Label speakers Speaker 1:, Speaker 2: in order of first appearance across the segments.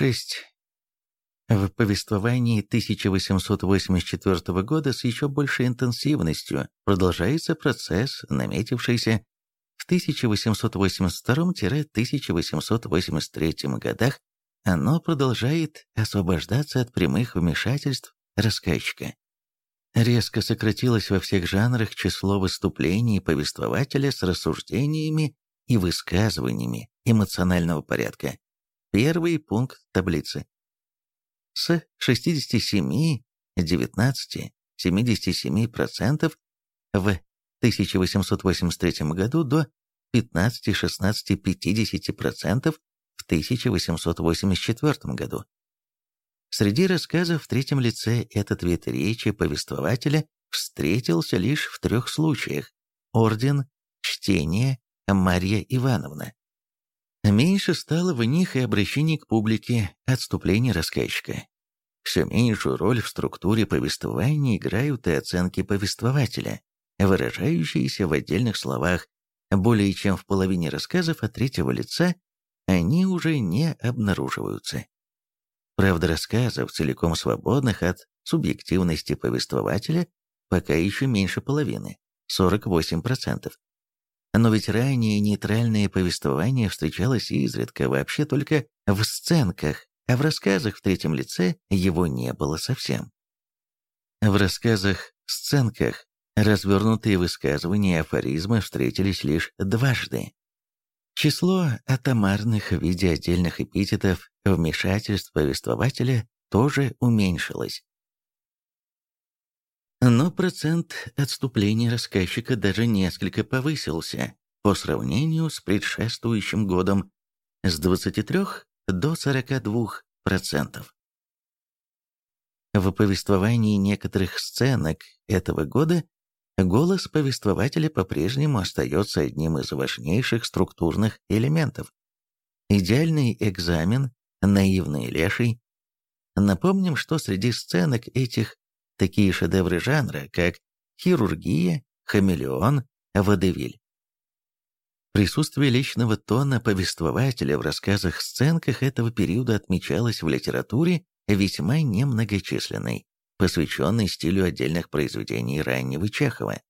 Speaker 1: 6. В повествовании 1884 года с еще большей интенсивностью продолжается процесс, наметившийся в 1882-1883 годах. Оно продолжает освобождаться от прямых вмешательств рассказчика. Резко сократилось во всех жанрах число выступлений повествователя с рассуждениями и высказываниями эмоционального порядка. Первый пункт таблицы с 67, 19, 77% в 1883 году до 15, 16, 50% в 1884 году. Среди рассказов в третьем лице этот вид речи повествователя встретился лишь в трех случаях. Орден, чтение, Марья Ивановна. Меньше стало в них и обращений к публике, отступление рассказчика. Все меньшую роль в структуре повествования играют и оценки повествователя, выражающиеся в отдельных словах. Более чем в половине рассказов от третьего лица они уже не обнаруживаются. Правда, рассказов, целиком свободных от субъективности повествователя, пока еще меньше половины, 48%. Но ведь ранее нейтральное повествование встречалось изредка вообще только в сценках, а в рассказах в третьем лице его не было совсем. В рассказах-сценках развернутые высказывания и афоризмы встретились лишь дважды. Число атомарных в виде отдельных эпитетов вмешательств повествователя тоже уменьшилось. Но процент отступления рассказчика даже несколько повысился по сравнению с предшествующим годом с 23 до 42%. В повествовании некоторых сценок этого года голос повествователя по-прежнему остается одним из важнейших структурных элементов. Идеальный экзамен, наивный леший. Напомним, что среди сценок этих такие шедевры жанра, как «Хирургия», «Хамелеон», «Водевиль». Присутствие личного тона повествователя в рассказах-сценках этого периода отмечалось в литературе весьма немногочисленной, посвященной стилю отдельных произведений раннего Чехова.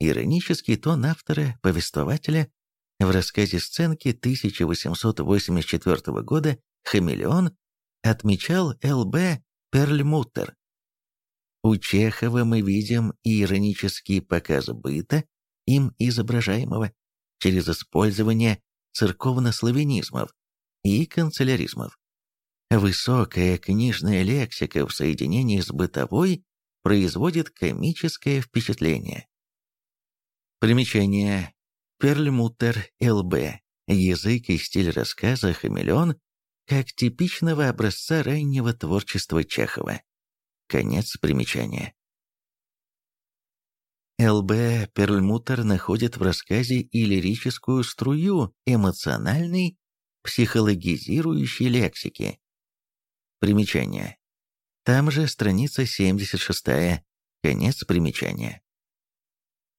Speaker 1: Иронический тон автора-повествователя в рассказе сценки 1884 года «Хамелеон» отмечал Л.Б. Перльмуттер. У Чехова мы видим иронический показ быта, им изображаемого, через использование церковнославянизмов и канцеляризмов. Высокая книжная лексика в соединении с бытовой производит комическое впечатление. Примечание. Перльмутер Л.Б. Язык и стиль рассказа «Хамелеон» как типичного образца раннего творчества Чехова. Конец примечания. Л.Б. Перльмутер находит в рассказе и лирическую струю эмоциональной, психологизирующей лексики. Примечание. Там же страница 76 конец примечания.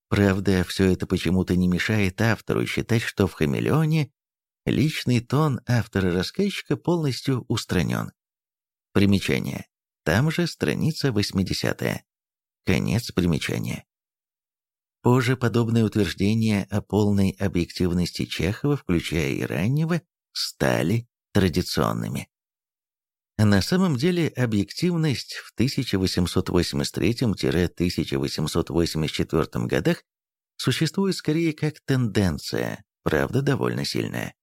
Speaker 1: Правда, все это почему-то не мешает автору считать, что в «Хамелеоне» личный тон автора-рассказчика полностью устранен. Примечание. Там же страница 80 Конец примечания. Позже подобные утверждения о полной объективности Чехова, включая и раннего, стали традиционными. На самом деле объективность в 1883-1884 годах существует скорее как тенденция, правда довольно сильная.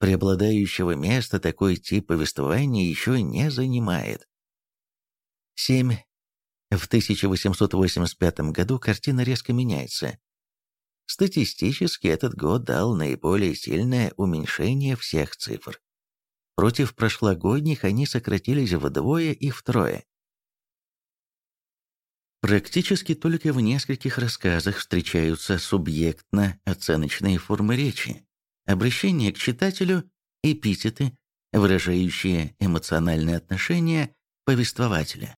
Speaker 1: Преобладающего места такой тип повествования еще не занимает. 7. В 1885 году картина резко меняется. Статистически этот год дал наиболее сильное уменьшение всех цифр. Против прошлогодних они сократились вдвое и втрое. Практически только в нескольких рассказах встречаются субъектно-оценочные формы речи, обращение к читателю, эпитеты, выражающие эмоциональные отношения повествователя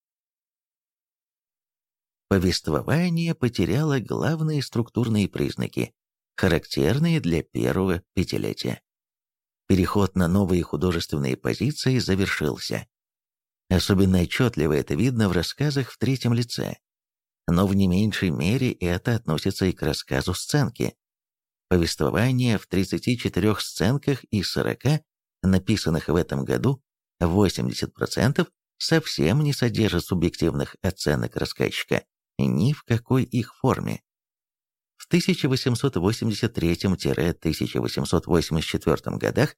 Speaker 1: повествование потеряло главные структурные признаки, характерные для первого пятилетия. Переход на новые художественные позиции завершился. Особенно отчетливо это видно в рассказах в третьем лице. Но в не меньшей мере это относится и к рассказу сценки. Повествование в 34 сценках из 40, написанных в этом году, 80% совсем не содержат субъективных оценок рассказчика ни в какой их форме. В 1883-1884 годах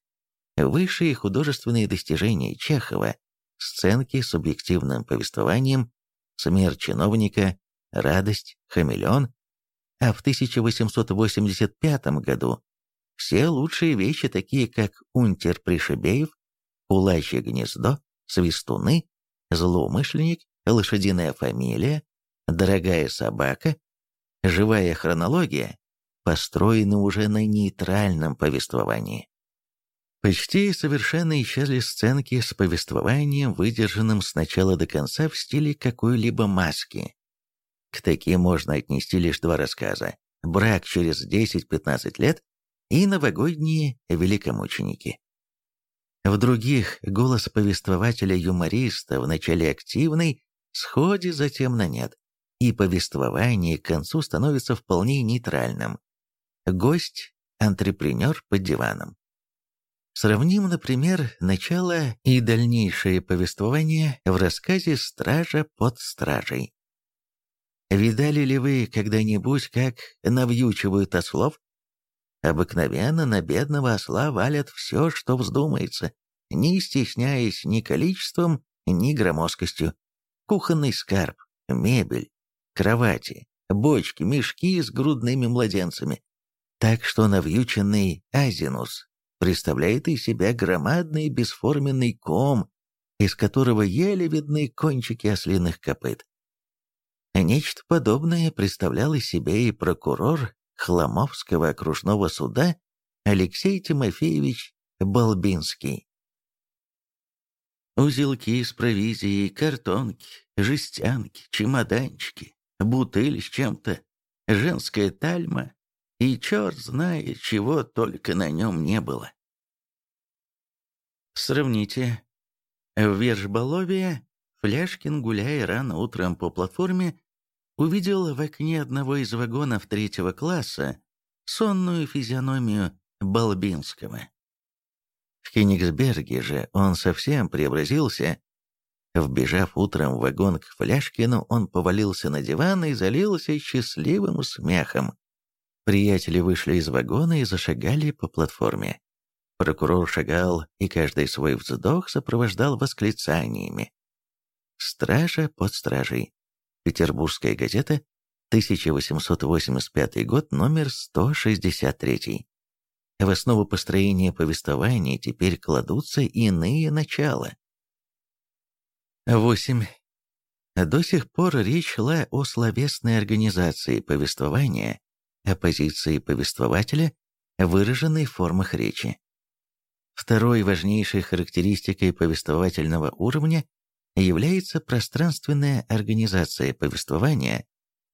Speaker 1: высшие художественные достижения Чехова, сценки с субъективным повествованием, смерть чиновника, радость, хамелеон, а в 1885 году все лучшие вещи, такие как «Унтер Пришибеев», «Пулачье гнездо», «Свистуны», «Злоумышленник», «Лошадиная фамилия», «Дорогая собака», «Живая хронология» построены уже на нейтральном повествовании. Почти совершенно исчезли сценки с повествованием, выдержанным с начала до конца в стиле какой-либо маски. К таким можно отнести лишь два рассказа «Брак через 10-15 лет» и «Новогодние великомученики». В других голос повествователя-юмориста вначале активный, сходе затем на нет, и повествование к концу становится вполне нейтральным. Гость – антрепренер под диваном. Сравним, например, начало и дальнейшее повествование в рассказе «Стража под стражей». Видали ли вы когда-нибудь, как навьючивают ослов? Обыкновенно на бедного осла валят все, что вздумается, не стесняясь ни количеством, ни громоздкостью. Кухонный скарб, мебель, кровати, бочки, мешки с грудными младенцами. Так что навьюченный азинус представляет из себя громадный бесформенный ком, из которого еле видны кончики ослиных копыт. Нечто подобное представлял из себя и прокурор Хламовского окружного суда Алексей Тимофеевич Балбинский. Узелки с провизией, картонки, жестянки, чемоданчики, бутыль с чем-то, женская тальма и черт знает, чего только на нем не было. Сравните. В Вержболове Фляшкин, гуляя рано утром по платформе, увидел в окне одного из вагонов третьего класса сонную физиономию Балбинского. В Кенигсберге же он совсем преобразился. Вбежав утром в вагон к Фляшкину, он повалился на диван и залился счастливым смехом. Приятели вышли из вагона и зашагали по платформе. Прокурор шагал, и каждый свой вздох сопровождал восклицаниями. «Стража под стражей». Петербургская газета, 1885 год, номер 163. В основу построения повествования теперь кладутся иные начала. 8. До сих пор речь шла о словесной организации повествования, о позиции повествователя, выраженной в формах речи. Второй важнейшей характеристикой повествовательного уровня является пространственная организация повествования,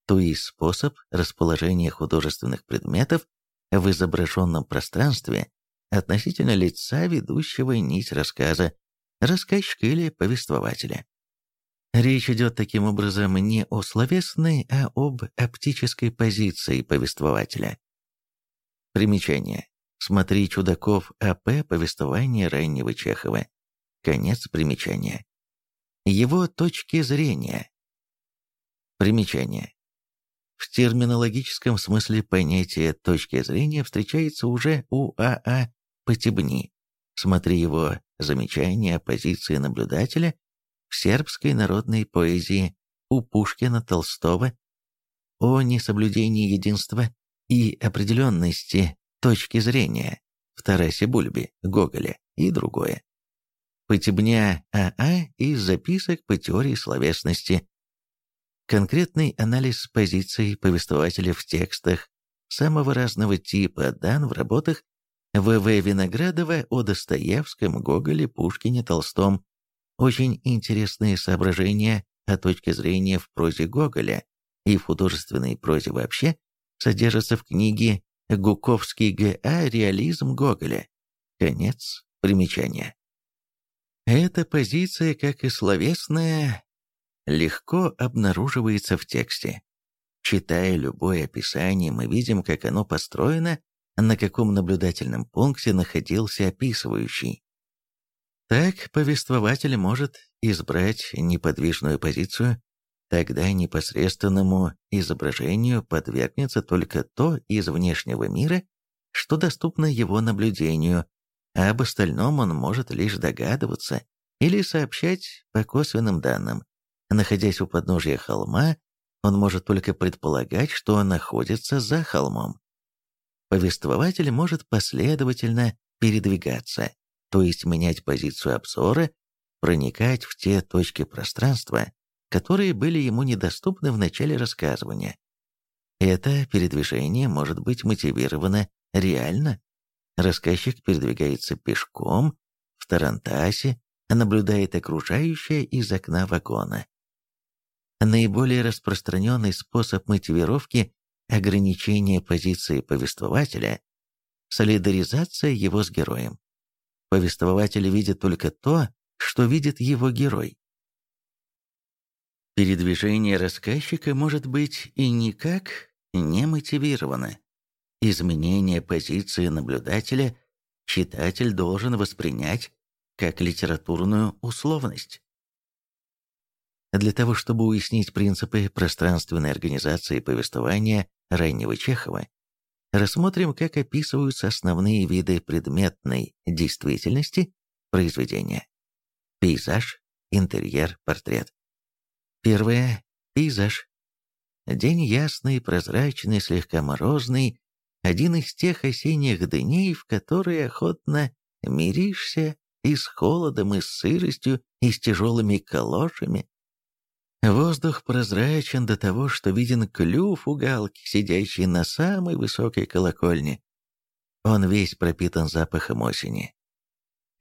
Speaker 1: то есть способ расположения художественных предметов в изображенном пространстве относительно лица ведущего нить рассказа, рассказчика или повествователя. Речь идет таким образом не о словесной, а об оптической позиции повествователя. Примечание. Смотри Чудаков А.П. Повествование раннего Чехова. Конец примечания его точки зрения. Примечание. В терминологическом смысле понятие «точки зрения» встречается уже у А.А. А Потебни. Смотри его замечания о позиции наблюдателя в сербской народной поэзии у Пушкина Толстого о несоблюдении единства и определенности точки зрения в Тарасе Бульбе, Гоголе и другое. Потебня АА из записок по теории словесности. Конкретный анализ позиций повествователя в текстах самого разного типа дан в работах В.В. Виноградова о Достоевском, Гоголе, Пушкине, Толстом. Очень интересные соображения о точке зрения в прозе Гоголя и в художественной прозе вообще содержатся в книге Гуковский Г.А. «Реализм Гоголя», Конец примечания. Эта позиция, как и словесная, легко обнаруживается в тексте. Читая любое описание, мы видим, как оно построено, на каком наблюдательном пункте находился описывающий. Так повествователь может избрать неподвижную позицию, тогда непосредственному изображению подвергнется только то из внешнего мира, что доступно его наблюдению, а об остальном он может лишь догадываться или сообщать по косвенным данным. Находясь у подножия холма, он может только предполагать, что находится за холмом. Повествователь может последовательно передвигаться, то есть менять позицию обзора, проникать в те точки пространства, которые были ему недоступны в начале рассказывания. Это передвижение может быть мотивировано реально. Рассказчик передвигается пешком, в Тарантасе, наблюдает окружающее из окна вагона. Наиболее распространенный способ мотивировки – ограничение позиции повествователя, солидаризация его с героем. Повествователь видит только то, что видит его герой. Передвижение рассказчика может быть и никак не мотивировано. Изменение позиции наблюдателя читатель должен воспринять как литературную условность. Для того, чтобы уяснить принципы пространственной организации повествования раннего Чехова, рассмотрим, как описываются основные виды предметной действительности произведения. Пейзаж, интерьер, портрет. Первое – пейзаж. День ясный, прозрачный, слегка морозный, один из тех осенних дней, в которые охотно миришься и с холодом, и с сыростью, и с тяжелыми калошами, Воздух прозрачен до того, что виден клюв у галки, сидящей на самой высокой колокольне. Он весь пропитан запахом осени.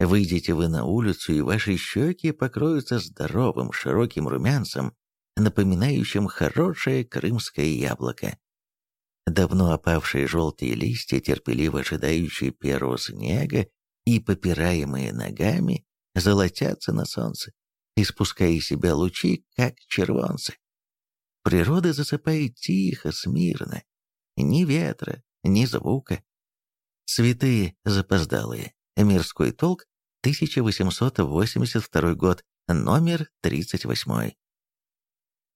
Speaker 1: Выйдете вы на улицу, и ваши щеки покроются здоровым широким румянцем, напоминающим хорошее крымское яблоко. Давно опавшие желтые листья, терпеливо ожидающие первого снега и попираемые ногами, золотятся на солнце испуская из себя лучи, как червонцы. Природа засыпает тихо, смирно. Ни ветра, ни звука. Цветы запоздалые. Мирской толк, 1882 год, номер 38.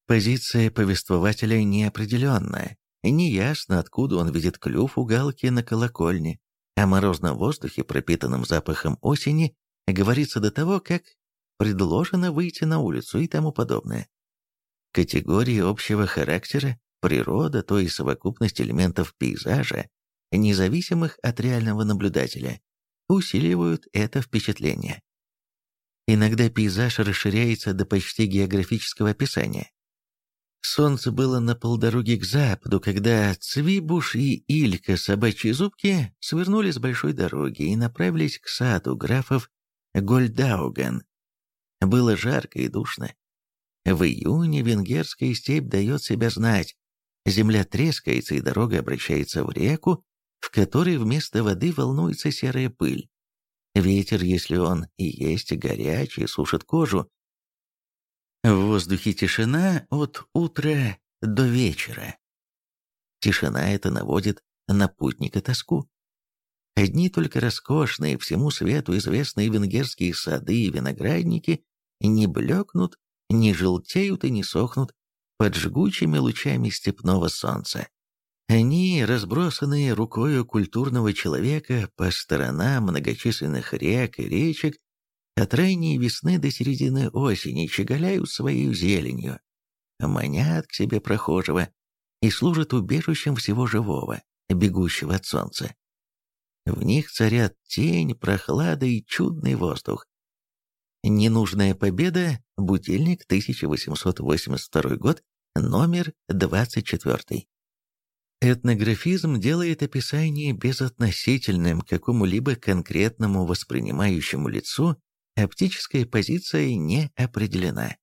Speaker 1: Позиция повествователя неопределенная. Неясно, откуда он видит клюв у галки на колокольне. О морозном воздухе, пропитанном запахом осени, говорится до того, как предложено выйти на улицу и тому подобное. Категории общего характера, природа, то есть совокупность элементов пейзажа, независимых от реального наблюдателя, усиливают это впечатление. Иногда пейзаж расширяется до почти географического описания. Солнце было на полдороги к западу, когда Цвибуш и Илька собачьи зубки свернули с большой дороги и направились к саду графов Гольдауген, было жарко и душно. В июне венгерская степь дает себя знать. Земля трескается, и дорога обращается в реку, в которой вместо воды волнуется серая пыль. Ветер, если он и есть горячий, сушит кожу. В воздухе тишина от утра до вечера. Тишина эта наводит на путника тоску. Одни только роскошные, всему свету известные венгерские сады и виноградники не блекнут, не желтеют и не сохнут под жгучими лучами степного солнца. Они, разбросанные рукою культурного человека по сторонам многочисленных рек и речек, от ранней весны до середины осени щеголяют своей зеленью, манят к себе прохожего и служат убежищем всего живого, бегущего от солнца. В них царят тень, прохлада и чудный воздух. Ненужная победа, будильник, 1882 год, номер 24. Этнографизм делает описание безотносительным к какому-либо конкретному воспринимающему лицу, оптическая позиция не определена.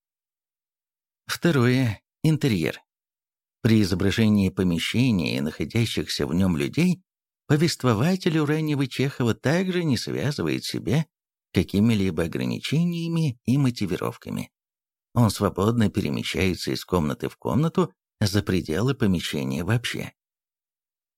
Speaker 1: Второе. Интерьер. При изображении помещения и находящихся в нем людей Повествователь у раннего Чехова также не связывает себя какими-либо ограничениями и мотивировками. Он свободно перемещается из комнаты в комнату за пределы помещения вообще.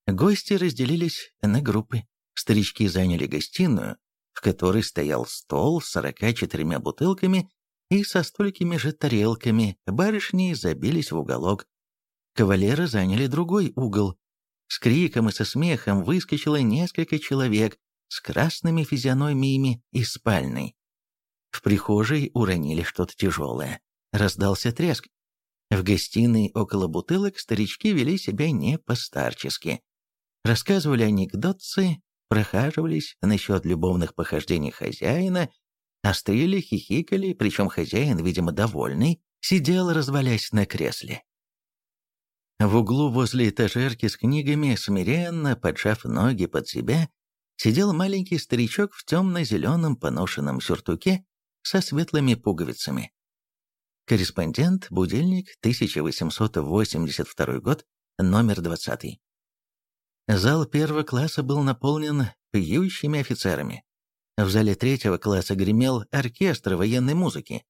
Speaker 1: Гости разделились на группы. Старички заняли гостиную, в которой стоял стол с 44 бутылками и со столькими же тарелками, барышни забились в уголок. Кавалеры заняли другой угол. С криком и со смехом выскочило несколько человек с красными физиономиями из спальной. В прихожей уронили что-то тяжелое. Раздался треск. В гостиной около бутылок старички вели себя не постарчески. Рассказывали анекдотцы, прохаживались насчет любовных похождений хозяина, острили, хихикали, причем хозяин, видимо, довольный, сидел, развалясь на кресле. В углу возле этажерки с книгами, смиренно поджав ноги под себя, сидел маленький старичок в темно-зеленом поношенном сюртуке со светлыми пуговицами. Корреспондент, будильник, 1882 год, номер 20. Зал первого класса был наполнен пьющими офицерами. В зале третьего класса гремел оркестр военной музыки.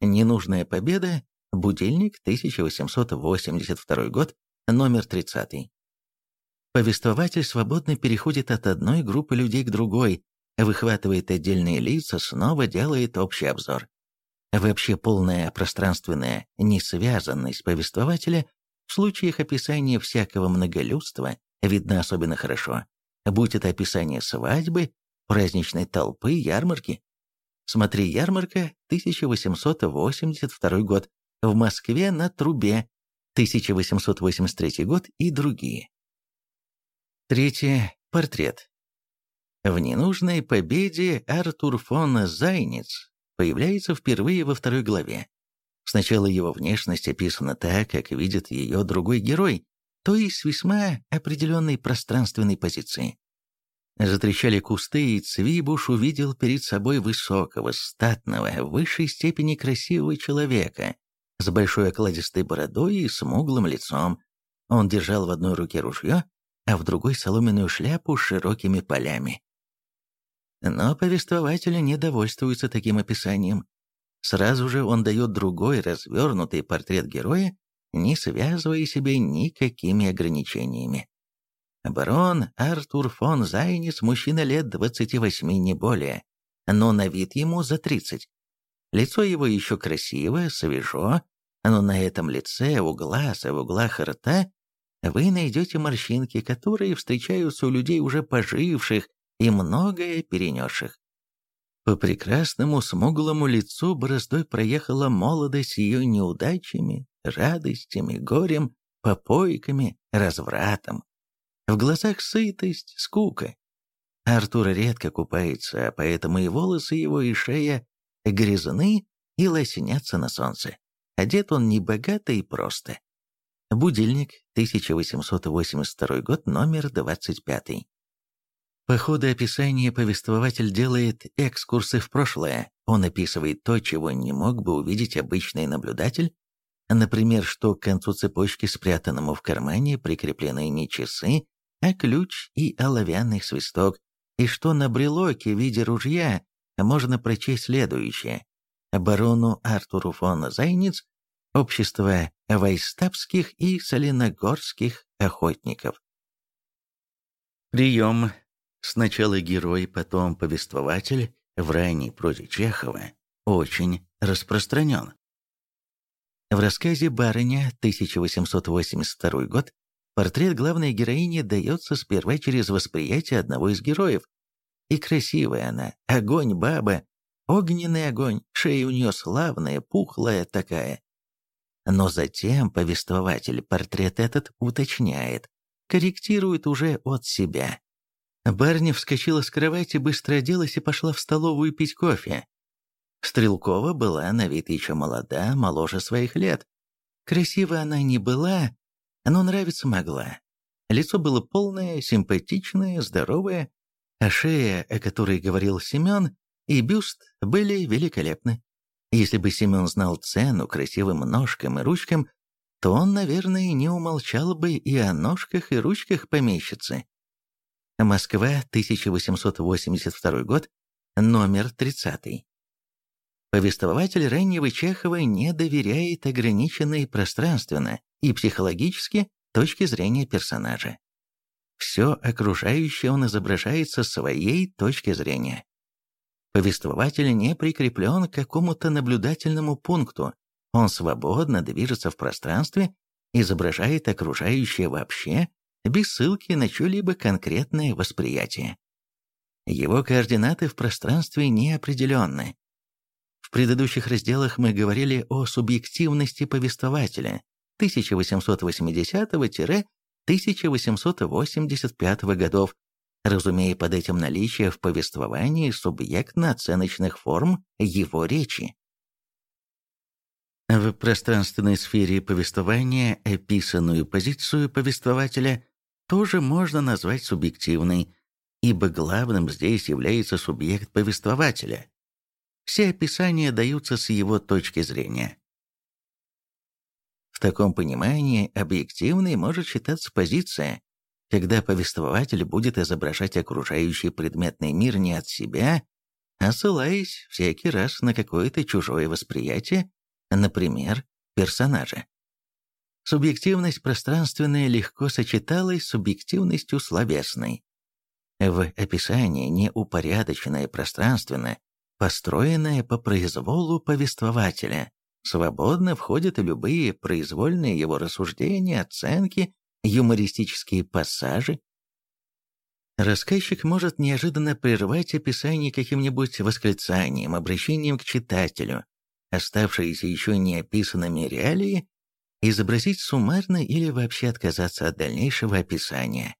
Speaker 1: Ненужная победа, будильник, 1882 год, номер 30. Повествователь свободно переходит от одной группы людей к другой, выхватывает отдельные лица, снова делает общий обзор. Вообще полная пространственная несвязанность повествователя в случаях описания всякого многолюдства видно особенно хорошо, будь это описание свадьбы, праздничной толпы, ярмарки. Смотри, ярмарка, 1882 год, в Москве на Трубе, 1883 год и другие. Третье. Портрет. В ненужной победе Артур фон Зайниц появляется впервые во второй главе. Сначала его внешность описана так, как видит ее другой герой, то есть с весьма определенной пространственной позиции. Затрещали кусты, и Цвибуш увидел перед собой высокого, статного, в высшей степени красивого человека с большой окладистой бородой и смуглым лицом. Он держал в одной руке ружье, а в другой соломенную шляпу с широкими полями. Но повествователь не довольствуется таким описанием. Сразу же он дает другой развернутый портрет героя, не связывая себя никакими ограничениями. Барон Артур фон Зайнис, мужчина лет 28, не более, но на вид ему за 30. Лицо его еще красивое, свежо, но на этом лице, у глаз и в углах рта вы найдете морщинки, которые встречаются у людей уже поживших и многое перенесших. По прекрасному смуглому лицу бороздой проехала молодость ее неудачами, радостями, горем, попойками, развратом. В глазах сытость, скука. Артур редко купается, поэтому и волосы его, и шея грязны и лоснятся на солнце. Одет он небогато и просто. Будильник, 1882 год, номер 25. По ходу описания повествователь делает экскурсы в прошлое. Он описывает то, чего не мог бы увидеть обычный наблюдатель. Например, что к концу цепочки, спрятанному в кармане, прикреплены не часы, а ключ и оловянный свисток, и что на брелоке в виде ружья можно прочесть следующее. Барону Артуру фон Зайниц, общество вайстапских и соленогорских охотников. Прием Сначала герой, потом повествователь в ранней прозе Чехова очень распространен. В рассказе «Барыня» 1882 год портрет главной героини дается сперва через восприятие одного из героев. И красивая она, огонь баба, огненный огонь, шея у нее славная, пухлая такая. Но затем повествователь портрет этот уточняет, корректирует уже от себя. Барни вскочила с кровати, быстро оделась и пошла в столовую пить кофе. Стрелкова была на вид еще молода, моложе своих лет. Красива она не была, но нравиться могла. Лицо было полное, симпатичное, здоровое, а шея, о которой говорил Семен, и бюст были великолепны. Если бы Семен знал цену красивым ножкам и ручкам, то он, наверное, не умолчал бы и о ножках и ручках помещицы. Москва, 1882 год, номер 30. Повествователь раннего Чехова не доверяет ограниченной пространственно и психологически точке зрения персонажа. Все окружающее он изображает со своей точки зрения. Повествователь не прикреплен к какому-то наблюдательному пункту, он свободно движется в пространстве, изображает окружающее вообще, без ссылки на чье-либо конкретное восприятие. Его координаты в пространстве не определенны, предыдущих разделах мы говорили о субъективности повествователя 1880-1885 годов, разумея под этим наличие в повествовании субъектно-оценочных форм его речи. В пространственной сфере повествования описанную позицию повествователя тоже можно назвать субъективной, ибо главным здесь является субъект повествователя, все описания даются с его точки зрения. В таком понимании объективной может считаться позиция, когда повествователь будет изображать окружающий предметный мир не от себя, а ссылаясь всякий раз на какое-то чужое восприятие, например, персонажа. Субъективность пространственная легко сочеталась с субъективностью словесной. В описании неупорядоченное пространственно построенное по произволу повествователя. Свободно входят любые произвольные его рассуждения, оценки, юмористические пассажи. Рассказчик может неожиданно прервать описание каким-нибудь восклицанием, обращением к читателю, оставшиеся еще не описанными реалии, изобразить суммарно или вообще отказаться от дальнейшего описания.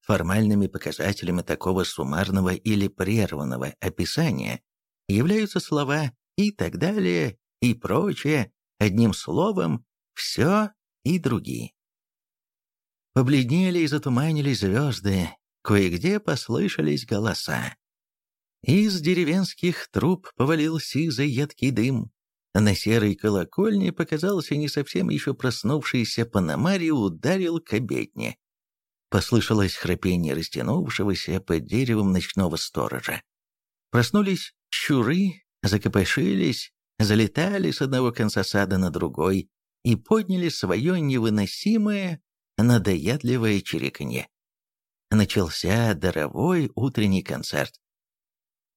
Speaker 1: Формальными показателями такого суммарного или прерванного описания являются слова и так далее, и прочее, одним словом, все и другие. Побледнели и затуманились звезды, кое-где послышались голоса. Из деревенских труб повалил сизый едкий дым. На серой колокольне показался не совсем еще проснувшийся Панамари ударил к обедне. Послышалось храпение растянувшегося под деревом ночного сторожа. Проснулись Щуры закопошились, залетали с одного конца сада на другой и подняли свое невыносимое, надоедливое чириканье. Начался даровой утренний концерт.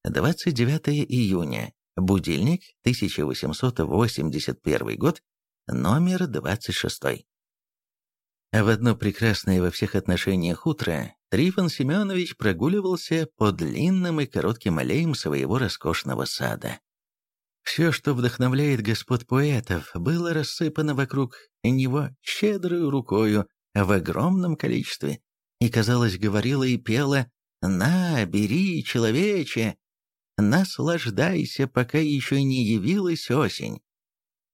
Speaker 1: 29 июня. Будильник, 1881 год, номер 26. В одно прекрасное во всех отношениях утро Трифон Семенович прогуливался по длинным и коротким аллеям своего роскошного сада. Все, что вдохновляет господ поэтов, было рассыпано вокруг него щедрой рукою в огромном количестве, и, казалось, говорила и пела «На, бери, человече! Наслаждайся, пока еще не явилась осень!»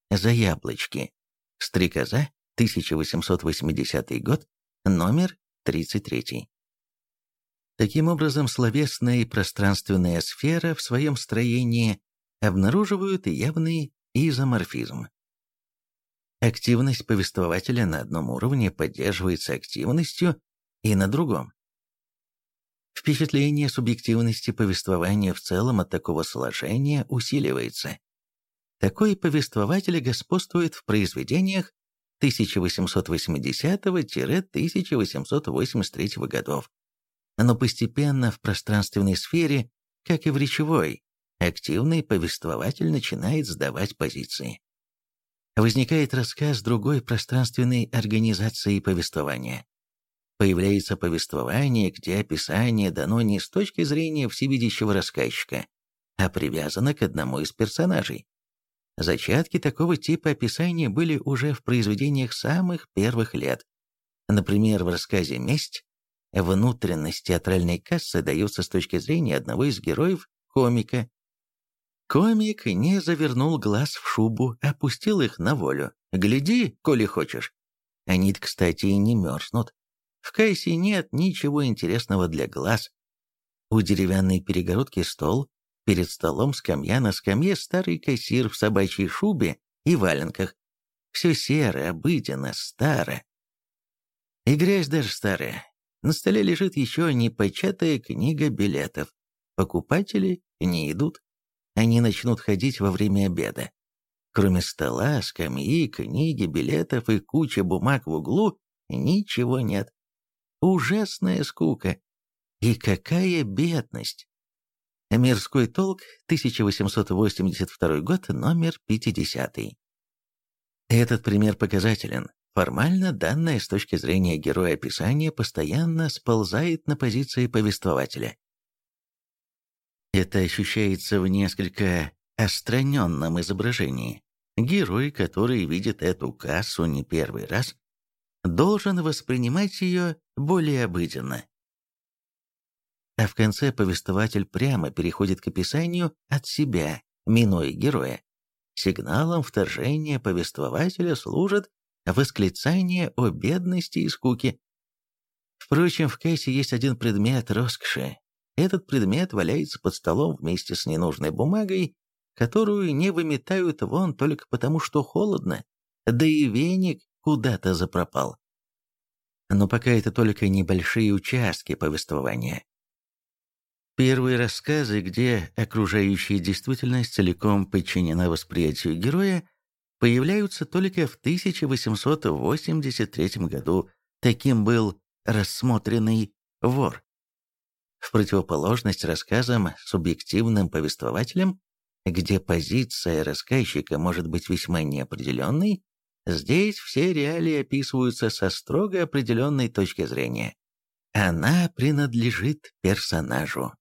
Speaker 1: За яблочки. Стрекоза, 1880 год, номер 33. Таким образом, словесная и пространственная сфера в своем строении обнаруживают явный изоморфизм. Активность повествователя на одном уровне поддерживается активностью и на другом. Впечатление субъективности повествования в целом от такого сложения усиливается. Такой повествователь господствует в произведениях 1880-1883 годов, но постепенно в пространственной сфере, как и в речевой, активный повествователь начинает сдавать позиции. Возникает рассказ другой пространственной организации повествования. Появляется повествование, где описание дано не с точки зрения всевидящего рассказчика, а привязано к одному из персонажей. Зачатки такого типа описания были уже в произведениях самых первых лет. Например, в рассказе «Месть» Внутренность театральной кассы дается с точки зрения одного из героев комика. Комик не завернул глаз в шубу, опустил их на волю. «Гляди, коли хочешь». Они, кстати, и не мерзнут. В кассе нет ничего интересного для глаз. У деревянной перегородки стол, перед столом скамья, на скамье старый кассир в собачьей шубе и валенках. Все серое, обыденно, старое. И грязь даже старая, На столе лежит еще непочатая книга билетов. Покупатели не идут. Они начнут ходить во время обеда. Кроме стола, скамьи, книги, билетов и кучи бумаг в углу, ничего нет. Ужасная скука. И какая бедность! Мирской толк, 1882 год, номер 50. Этот пример показателен. Формально данное с точки зрения героя описания постоянно сползает на позиции повествователя. Это ощущается в несколько остраненном изображении. Герой, который видит эту кассу не первый раз, должен воспринимать ее более обыденно. А в конце повествователь прямо переходит к описанию от себя, минуя героя. Сигналом вторжения повествователя служит восклицание о бедности и скуке. Впрочем, в кассе есть один предмет роскоши. Этот предмет валяется под столом вместе с ненужной бумагой, которую не выметают вон только потому, что холодно, да и веник куда-то запропал. Но пока это только небольшие участки повествования. Первые рассказы, где окружающая действительность целиком подчинена восприятию героя, появляются только в 1883 году. Таким был рассмотренный вор. В противоположность рассказам субъективным повествователям, где позиция рассказчика может быть весьма неопределенной, здесь все реалии описываются со строго определенной точки зрения. Она принадлежит персонажу.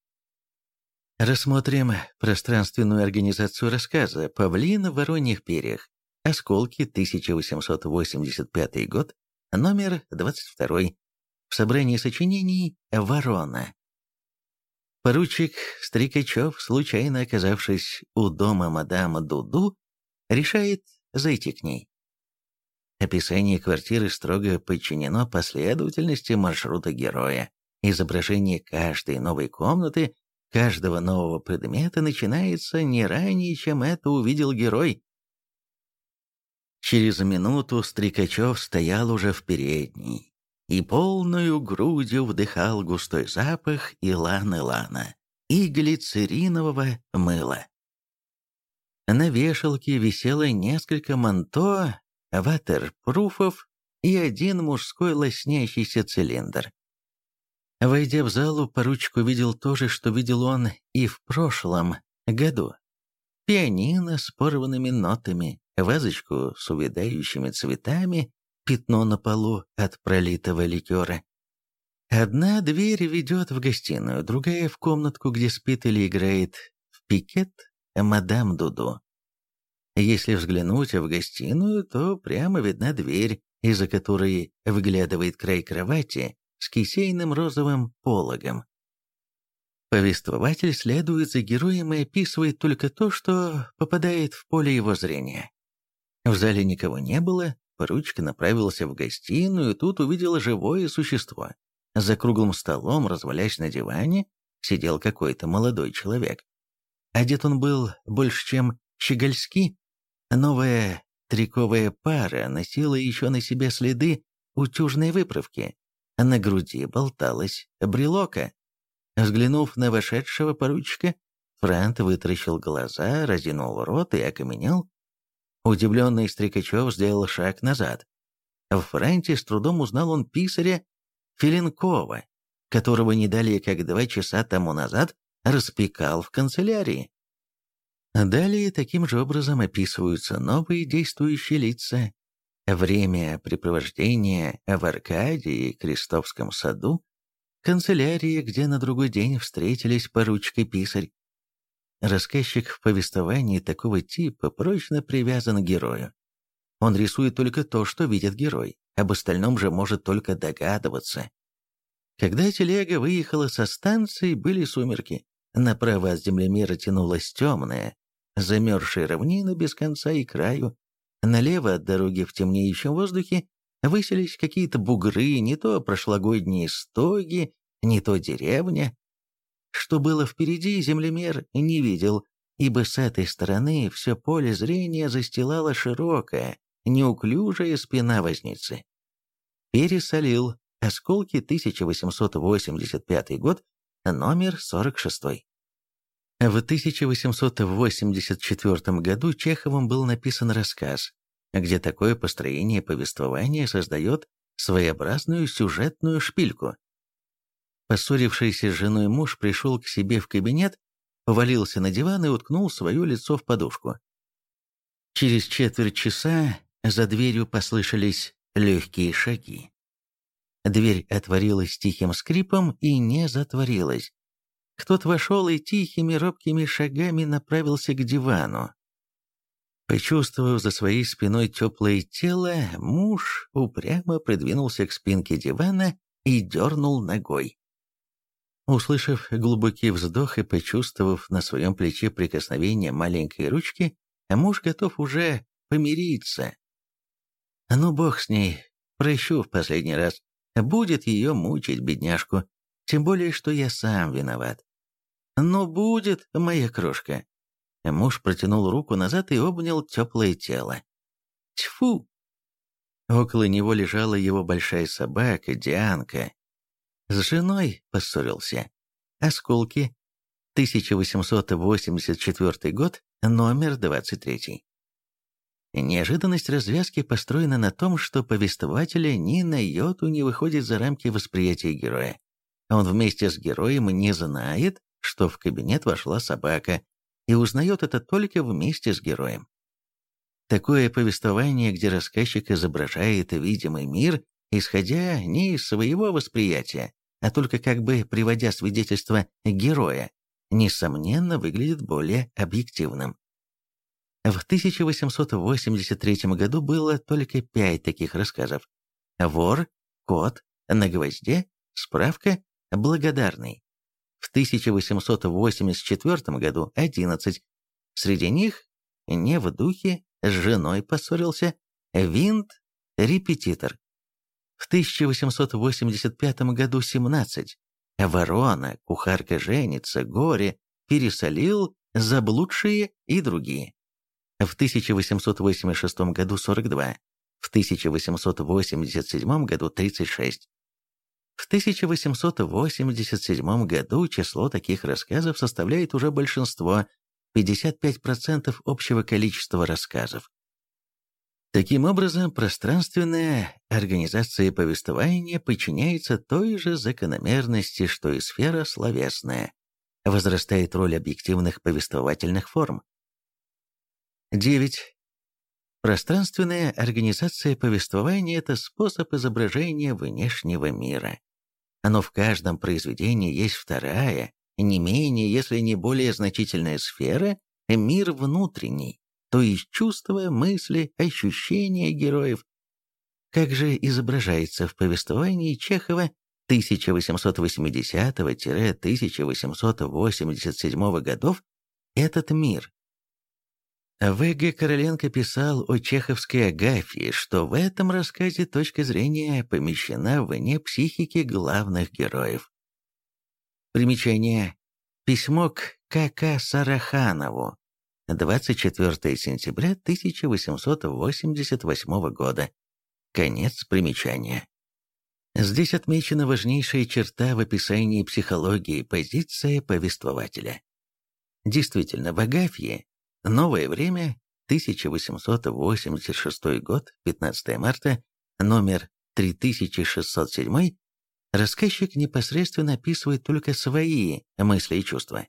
Speaker 1: Рассмотрим пространственную организацию рассказа «Павлин в вороньих перьях». Осколки, 1885 год, номер 22. В собрании сочинений «Ворона». Поручик Стрикачев, случайно оказавшись у дома мадам Дуду, решает зайти к ней. Описание квартиры строго подчинено последовательности маршрута героя. Изображение каждой новой комнаты, каждого нового предмета начинается не ранее, чем это увидел герой. Через минуту Стрикачев стоял уже в передней, и полную грудью вдыхал густой запах илан-илана и глицеринового мыла. На вешалке висело несколько манто, ватерпруфов и один мужской лоснящийся цилиндр. Войдя в залу, поручик увидел то же, что видел он и в прошлом году. Пианино с порванными нотами, вазочку с увядающими цветами пятно на полу от пролитого ликера. Одна дверь ведет в гостиную, другая в комнатку, где спит или играет в пикет мадам Дуду. Если взглянуть в гостиную, то прямо видна дверь, из-за которой выглядывает край кровати с кисейным розовым пологом. Повествователь следует за героем и описывает только то, что попадает в поле его зрения. В зале никого не было, Поручик направился в гостиную и тут увидел живое существо. За круглым столом, развалясь на диване, сидел какой-то молодой человек. Одет он был больше, чем щегольски. Новая триковая пара носила еще на себе следы утюжной выправки. На груди болталась брелока. Взглянув на вошедшего поручика, Франт вытаращил глаза, разинул рот и окаменел. Удивленный Стрекачев сделал шаг назад. В Франте с трудом узнал он писаря Филинкова, которого не далее как два часа тому назад распекал в канцелярии. Далее таким же образом описываются новые действующие лица. Время препровождения в Аркадии Крестовском саду, канцелярия, где на другой день встретились поручик и писарь, Рассказчик в повествовании такого типа прочно привязан к герою. Он рисует только то, что видит герой, об остальном же может только догадываться. Когда телега выехала со станции, были сумерки. Направо от землемера тянулась темная, замерзшая равнина без конца и краю. Налево от дороги в темнеющем воздухе выселись какие-то бугры, не то прошлогодние стоги, не то деревня, что было впереди, землемер не видел, ибо с этой стороны все поле зрения застилала широкая, неуклюжая спина возницы. Пересолил, «Осколки», 1885 год, номер 46. В 1884 году Чеховым был написан рассказ, где такое построение повествования создает своеобразную сюжетную шпильку. Поссорившийся с женой муж пришел к себе в кабинет, повалился на диван и уткнул свое лицо в подушку. Через четверть часа за дверью послышались легкие шаги. Дверь отворилась тихим скрипом и не затворилась. Кто-то вошел и тихими робкими шагами направился к дивану. Почувствовав за своей спиной теплое тело, муж упрямо придвинулся к спинке дивана и дернул ногой. Услышав глубокий вздох и почувствовав на своем плече прикосновение маленькой ручки, муж готов уже помириться. Ну, бог с ней, прощу в последний раз. Будет ее мучить, бедняжку. Тем более, что я сам виноват. Ну, будет, моя крошка. Муж протянул руку назад и обнял теплое тело. Тьфу! Около него лежала его большая собака, Дианка. С женой поссорился. Осколки. 1884 год, номер 23. Неожиданность развязки построена на том, что повествователя ни на йоту не выходит за рамки восприятия героя. Он вместе с героем не знает, что в кабинет вошла собака, и узнает это только вместе с героем. Такое повествование, где рассказчик изображает видимый мир, исходя не из своего восприятия, а только как бы приводя свидетельство героя, несомненно выглядит более объективным. В 1883 году было только пять таких рассказов. «Вор», «Кот», «На гвозде», «Справка», «Благодарный». В 1884 году 11. Среди них «Не в духе», «С женой поссорился», «Винт», «Репетитор». В 1885 году 17. «Ворона», «Кухарка женится», «Горе», «Пересолил», «Заблудшие» и другие в 1886 году 42, в 1887 году 36. В 1887 году число таких рассказов составляет уже большинство, 55% общего количества рассказов. Таким образом, пространственная организация повествования подчиняется той же закономерности, что и сфера словесная. Возрастает роль объективных повествовательных форм. 9. Пространственная организация повествования – это способ изображения внешнего мира. Оно в каждом произведении есть вторая, не менее, если не более значительная сфера – мир внутренний, то есть чувства, мысли, ощущения героев. Как же изображается в повествовании Чехова 1880-1887 годов этот мир? В.Г. Короленко писал о чеховской Агафье, что в этом рассказе точка зрения помещена вне психики главных героев. Примечание. Письмо к К.К. Сараханову. 24 сентября 1888 года. Конец примечания. Здесь отмечена важнейшая черта в описании психологии, позиция повествователя. Действительно, в Агафье Новое время, 1886 год, 15 марта, номер 3607, рассказчик непосредственно описывает только свои мысли и чувства.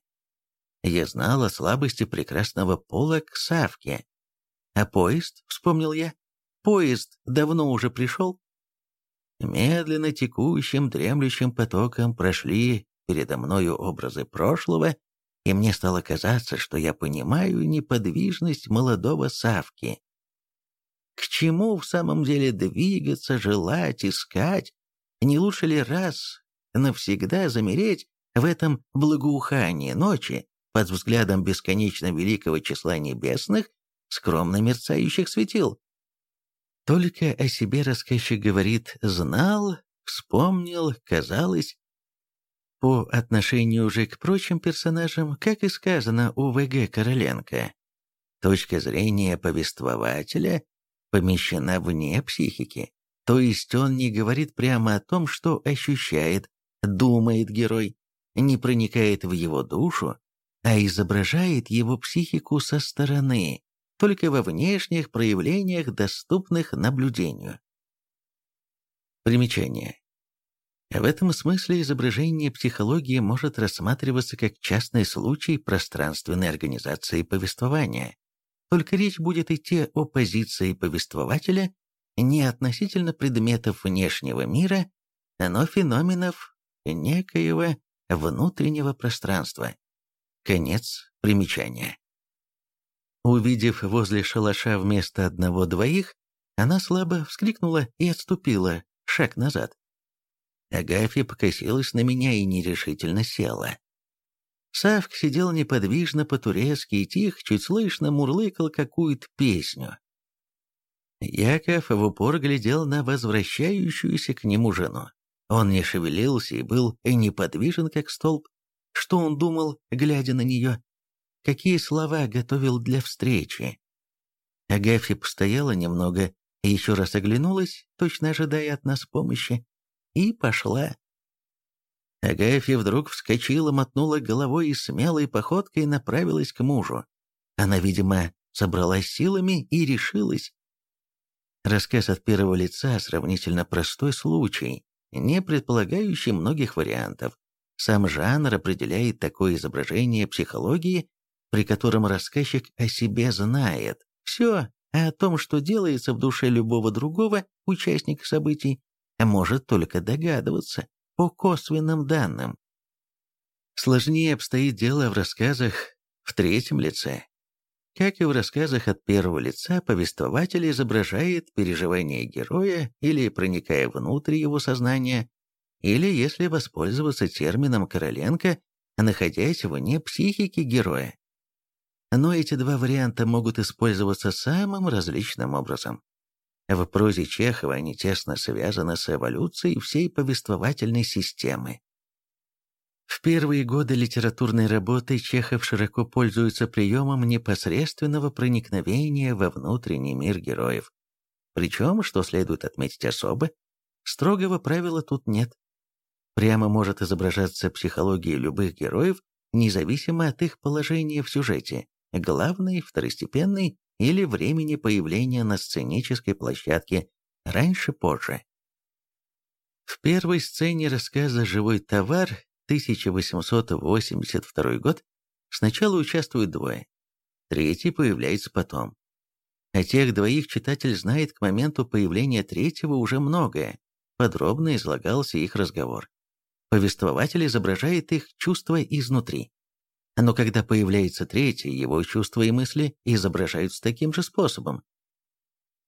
Speaker 1: Я знал о слабости прекрасного пола к Савке. А поезд, вспомнил я, поезд давно уже пришел. Медленно текущим, дремлющим потоком прошли передо мною образы прошлого и мне стало казаться, что я понимаю неподвижность молодого Савки. К чему в самом деле двигаться, желать, искать? Не лучше ли раз навсегда замереть в этом благоухании ночи под взглядом бесконечно великого числа небесных, скромно мерцающих светил? Только о себе рассказчик говорит «знал», «вспомнил», «казалось», по отношению же к прочим персонажам, как и сказано у В.Г. Короленко, точка зрения повествователя помещена вне психики, То есть он не говорит прямо о том, что ощущает, думает герой, не проникает в его душу, а изображает его психику со стороны, только во внешних проявлениях, доступных наблюдению. Примечание. В этом смысле изображение психологии может рассматриваться как частный случай пространственной организации повествования. Только речь будет идти о позиции повествователя не относительно предметов внешнего мира, но феноменов некоего внутреннего пространства. Конец примечания. Увидев возле шалаша вместо одного-двоих, она слабо вскрикнула и отступила шаг назад. Агафья покосилась на меня и нерешительно села. Савк сидел неподвижно по-турецки и тихо, чуть слышно мурлыкал какую-то песню. Яков в упор глядел на возвращающуюся к нему жену. Он не шевелился и был неподвижен, как столб. Что он думал, глядя на нее? Какие слова готовил для встречи? Агафья постояла немного, еще раз оглянулась, точно ожидая от нас помощи, и пошла. Агафья вдруг вскочила, мотнула головой и смелой походкой направилась к мужу. Она, видимо, собралась силами и решилась. Рассказ от первого лица сравнительно простой случай, не предполагающий многих вариантов. Сам жанр определяет такое изображение психологии, при котором рассказчик о себе знает все, а о том, что делается в душе любого другого участника событий, может только догадываться по косвенным данным. Сложнее обстоит дело в рассказах в третьем лице. Как и в рассказах от первого лица, повествователь изображает переживания героя или проникая внутрь его сознания, или, если воспользоваться термином Короленко, находясь вне психики героя. Но эти два варианта могут использоваться самым различным образом. В прозе Чехова они тесно связаны с эволюцией всей повествовательной системы. В первые годы литературной работы Чехов широко пользуется приемом непосредственного проникновения во внутренний мир героев. Причем, что следует отметить особо, строгого правила тут нет. Прямо может изображаться психология любых героев, независимо от их положения в сюжете, главный, второстепенный или времени появления на сценической площадке, раньше-позже. В первой сцене рассказа «Живой товар» 1882 год сначала участвуют двое, третий появляется потом. О тех двоих читатель знает к моменту появления третьего уже многое, подробно излагался их разговор. Повествователь изображает их чувства изнутри. Но когда появляется третий, его чувства и мысли изображаются таким же способом.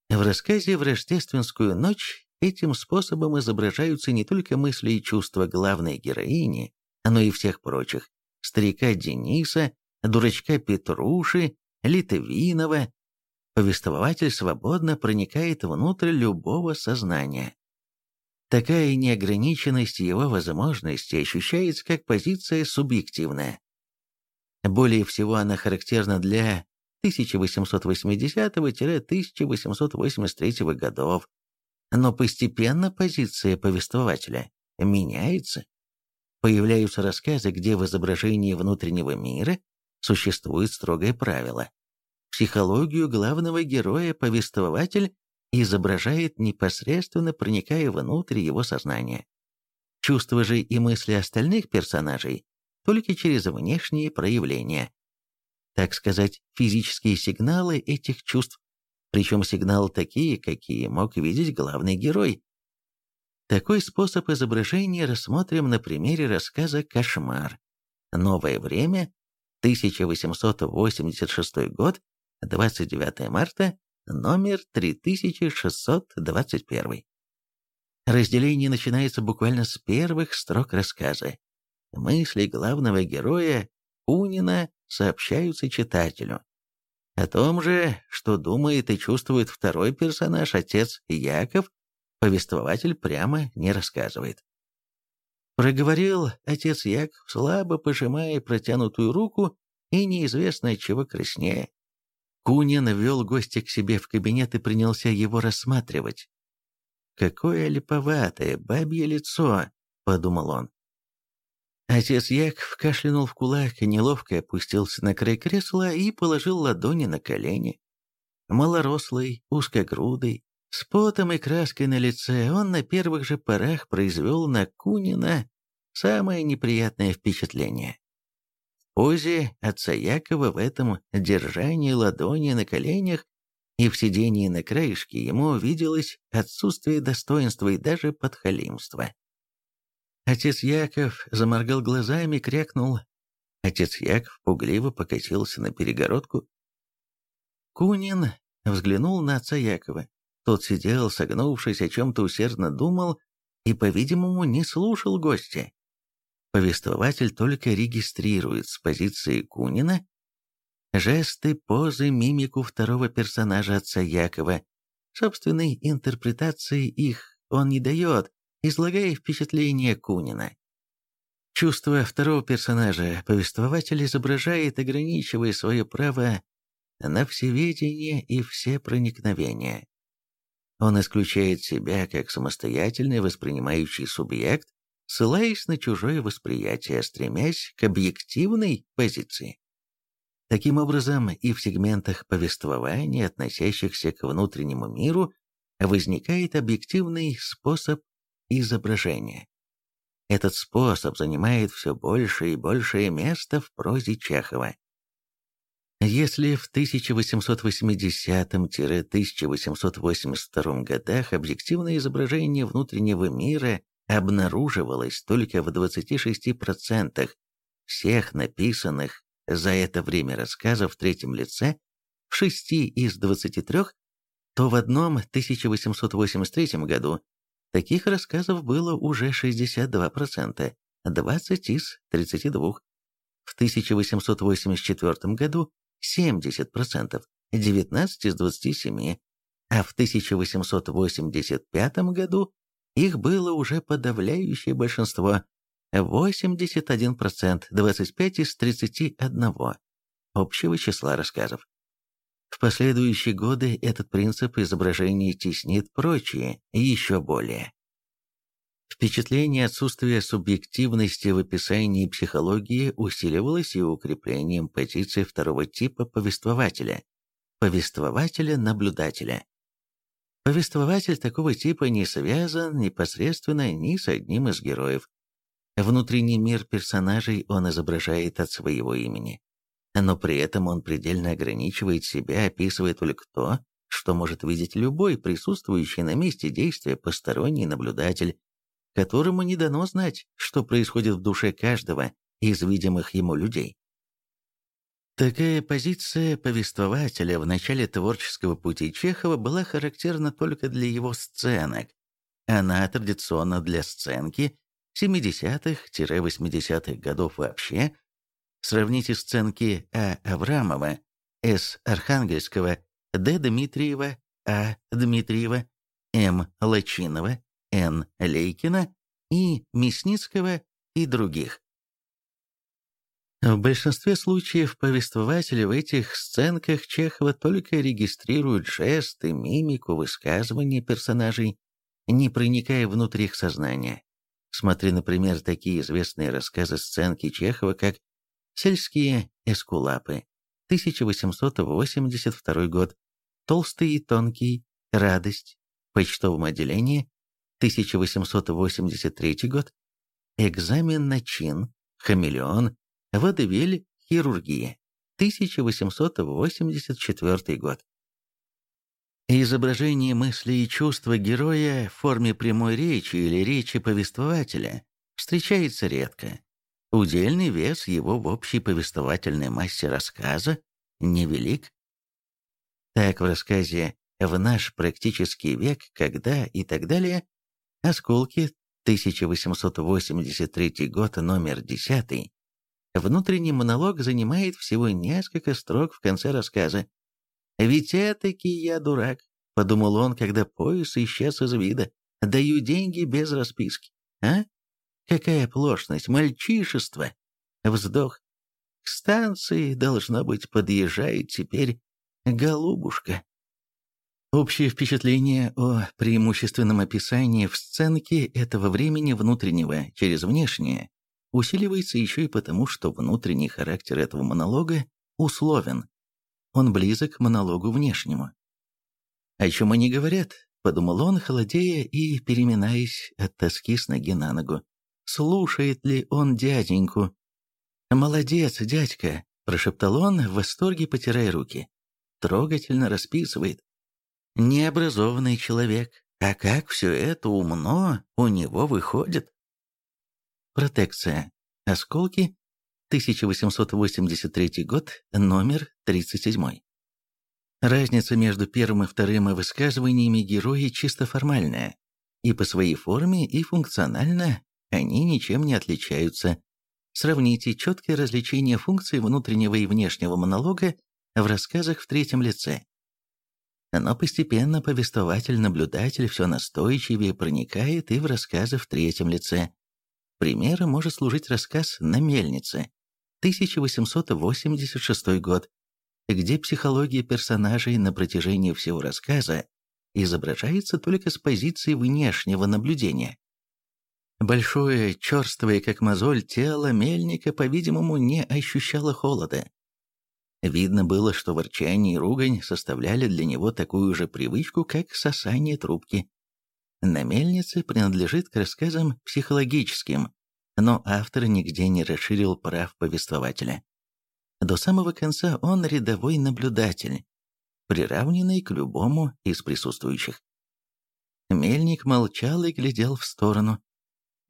Speaker 1: В рассказе «В рождественскую ночь» этим способом изображаются не только мысли и чувства главной героини, но и всех прочих – старика Дениса, дурачка Петруши, Литвинова. Повествователь свободно проникает внутрь любого сознания. Такая неограниченность его возможностей ощущается как позиция субъективная. Более всего она характерна для 1880-1883 годов, но постепенно позиция повествователя меняется. Появляются рассказы, где в изображении внутреннего мира существует строгое правило. Психологию главного героя повествователь изображает непосредственно проникая внутрь его сознания. Чувства же и мысли остальных персонажей только через внешние проявления. Так сказать, физические сигналы этих чувств, причем сигналы такие, какие мог видеть главный герой. Такой способ изображения рассмотрим на примере рассказа «Кошмар». Новое время, 1886 год, 29 марта, номер 3621. Разделение начинается буквально с первых строк рассказа мысли главного героя Унина сообщаются читателю. О том же, что думает и чувствует второй персонаж, отец Яков, повествователь прямо не рассказывает. Проговорил отец Яков, слабо пожимая протянутую руку и неизвестно чего краснее. Кунин ввел гостя к себе в кабинет и принялся его рассматривать. какое липоватое бабье лицо!» — подумал он. Отец Яков кашлянул в кулак, неловко опустился на край кресла и положил ладони на колени. Малорослый, узкогрудый, с потом и краской на лице, он на первых же порах произвел на Кунина самое неприятное впечатление. Позе отца Якова в этом держании ладони на коленях и в сидении на краешке ему увиделось отсутствие достоинства и даже подхалимства. Отец Яков заморгал глазами, крякнул. Отец Яков пугливо покатился на перегородку. Кунин взглянул на отца Якова. Тот сидел, согнувшись, о чем-то усердно думал и, по-видимому, не слушал гостя. Повествователь только регистрирует с позиции Кунина жесты, позы, мимику второго персонажа отца Якова. Собственной интерпретации их он не дает, излагая впечатление Кунина. Чувство второго персонажа повествователь изображает, ограничивая свое право на всеведение и все проникновения. Он исключает себя как самостоятельный воспринимающий субъект, ссылаясь на чужое восприятие, стремясь к объективной позиции. Таким образом, и в сегментах повествования, относящихся к внутреннему миру, возникает объективный способ изображения. Этот способ занимает все большее и большее место в прозе Чехова. Если в 1880-1882 годах объективное изображение внутреннего мира обнаруживалось только в 26% всех написанных за это время рассказов в третьем лице, в 6 из 23, то в одном 1883 году таких рассказов было уже 62%, 20 из 32. В 1884 году 70%, 19 из 27, а в 1885 году их было уже подавляющее большинство, 81%, 25 из 31 общего числа рассказов. В последующие годы этот принцип изображения теснит прочие еще более. Впечатление отсутствия субъективности в описании психологии усиливалось и укреплением позиции второго типа повествователя, повествователя-наблюдателя. Повествователь такого типа не связан непосредственно ни с одним из героев. Внутренний мир персонажей он изображает от своего имени. Но при этом он предельно ограничивает себя, описывая только то, что может видеть любой присутствующий на месте действия посторонний наблюдатель, которому не дано знать, что происходит в душе каждого из видимых ему людей. Такая позиция повествователя в начале творческого пути Чехова была характерна только для его сценок. Она традиционно для сценки 70-80-х годов вообще. Сравните сценки А. Аврамова, С. Архангельского, Д. Дмитриева, А. Дмитриева, М. Лачинова, Н. Лейкина и Мясницкого и других. В большинстве случаев повествователи в этих сценках Чехова только регистрируют жесты, мимику, высказывания персонажей, не проникая внутрь их сознания. Смотри, например, такие известные рассказы-сценки Чехова, как «Сельские эскулапы», 1882 год, «Толстый и тонкий», «Радость», почтовом отделении, 1883 год, экзамен на чин, хамелеон, водевиль, хирургия, 1884 год. Изображение мысли и чувства героя в форме прямой речи или речи повествователя встречается редко. Удельный вес его в общей повествовательной массе рассказа невелик. Так в рассказе «В наш практический век, когда» и так далее Осколки, 1883 год, номер 10. Внутренний монолог занимает всего несколько строк в конце рассказа. «Ведь этаки я дурак», — подумал он, когда пояс исчез из вида. «Даю деньги без расписки. А? Какая плошность, мальчишество!» Вздох. К станции, должно быть, подъезжает теперь голубушка. Общее впечатление о преимущественном описании в сценке этого времени внутреннего через внешнее усиливается еще и потому, что внутренний характер этого монолога условен. Он близок к монологу внешнему. «О чем они говорят?» — подумал он, холодея и переминаясь от тоски с ноги на ногу. «Слушает ли он дяденьку?» «Молодец, дядька!» — прошептал он, в восторге потирая руки. «Трогательно расписывает. Необразованный человек. А как все это умно у него выходит? Протекция. Осколки. 1883 год. Номер 37. Разница между первым и вторым высказываниями героя чисто формальная. И по своей форме, и функционально они ничем не отличаются. Сравните четкое различение функций внутреннего и внешнего монолога в рассказах в третьем лице. Но постепенно повествователь-наблюдатель все настойчивее проникает и в рассказы в третьем лице. Примером может служить рассказ «На мельнице», 1886 год, где психология персонажей на протяжении всего рассказа изображается только с позиции внешнего наблюдения. Большое, черствое, как мозоль, тело мельника, по-видимому, не ощущало холода. Видно было, что ворчание и ругань составляли для него такую же привычку, как сосание трубки. На мельнице принадлежит к рассказам психологическим, но автор нигде не расширил прав повествователя. До самого конца он рядовой наблюдатель, приравненный к любому из присутствующих. Мельник молчал и глядел в сторону.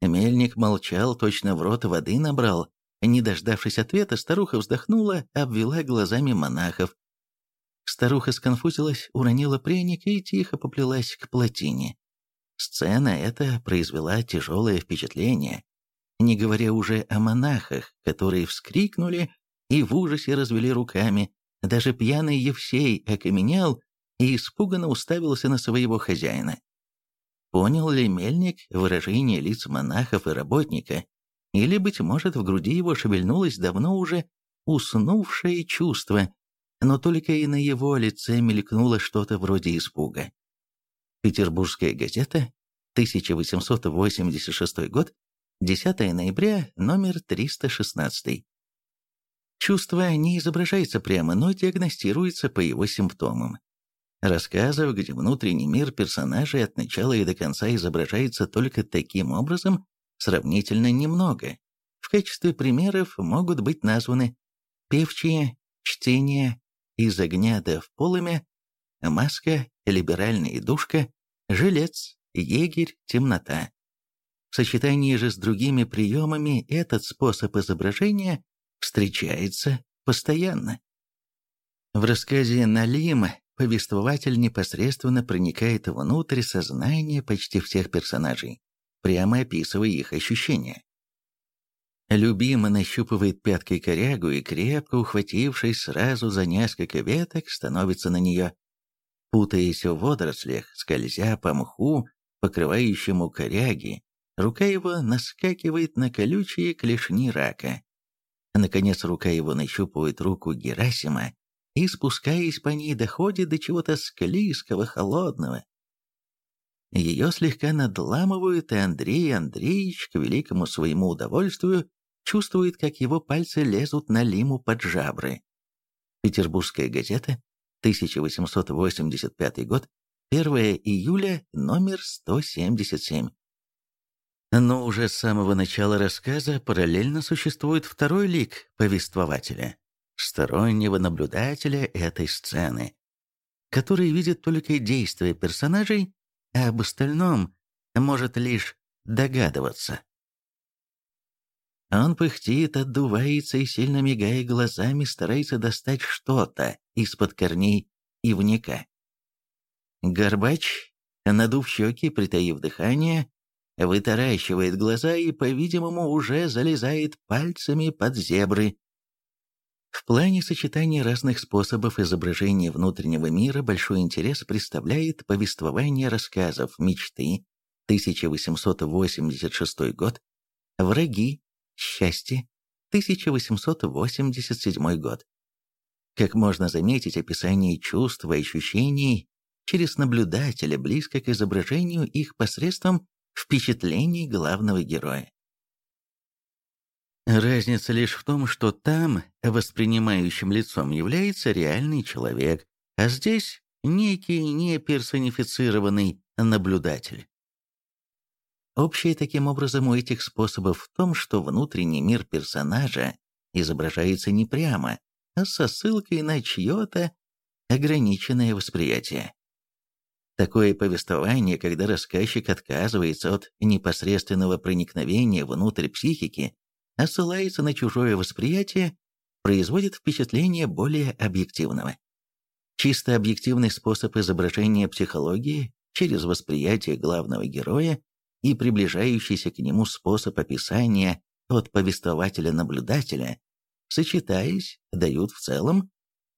Speaker 1: Мельник молчал, точно в рот воды набрал, не дождавшись ответа, старуха вздохнула, обвела глазами монахов. Старуха сконфузилась, уронила пряник и тихо поплелась к плотине. Сцена эта произвела тяжелое впечатление, не говоря уже о монахах, которые вскрикнули и в ужасе развели руками. Даже пьяный Евсей окаменел и испуганно уставился на своего хозяина. Понял ли мельник выражение лиц монахов и работника, или, быть может, в груди его шевельнулось давно уже уснувшее чувство, но только и на его лице мелькнуло что-то вроде испуга. Петербургская газета, 1886 год, 10 ноября, номер 316. Чувство не изображается прямо, но диагностируется по его симптомам. Рассказов, где внутренний мир персонажей от начала и до конца изображается только таким образом, сравнительно немного. В качестве примеров могут быть названы певчие, чтение, из огня до в полымя, маска, либеральная душка, жилец, егерь, темнота. В сочетании же с другими приемами этот способ изображения встречается постоянно. В рассказе «Налим» повествователь непосредственно проникает внутрь сознания почти всех персонажей прямо описывая их ощущения. Любима нащупывает пяткой корягу и, крепко ухватившись сразу за несколько веток, становится на нее. Путаясь в водорослях, скользя по мху, покрывающему коряги, рука его наскакивает на колючие клешни рака. Наконец рука его нащупывает руку Герасима и, спускаясь по ней, доходит до чего-то склизкого, холодного, ее слегка надламывают, и Андрей Андреевич, к великому своему удовольствию, чувствует, как его пальцы лезут на лиму под жабры. Петербургская газета, 1885 год, 1 июля, номер 177. Но уже с самого начала рассказа параллельно существует второй лик повествователя, стороннего наблюдателя этой сцены, который видит только действия персонажей а об остальном может лишь догадываться. Он пыхтит, отдувается и, сильно мигая глазами, старается достать что-то из-под корней ивника. Горбач, надув щеки, притаив дыхание, вытаращивает глаза и, по-видимому, уже залезает пальцами под зебры. В плане сочетания разных способов изображения внутреннего мира большой интерес представляет повествование рассказов «Мечты» 1886 год, «Враги», «Счастье» 1887 год. Как можно заметить, описание чувств и ощущений через наблюдателя близко к изображению их посредством впечатлений главного героя. Разница лишь в том, что там воспринимающим лицом является реальный человек, а здесь некий неперсонифицированный наблюдатель. Общее таким образом у этих способов в том, что внутренний мир персонажа изображается не прямо, а со ссылкой на чье-то ограниченное восприятие. Такое повествование, когда рассказчик отказывается от непосредственного проникновения внутрь психики, а ссылается на чужое восприятие, производит впечатление более объективного. Чисто объективный способ изображения психологии через восприятие главного героя и приближающийся к нему способ описания от повествователя-наблюдателя, сочетаясь, дают в целом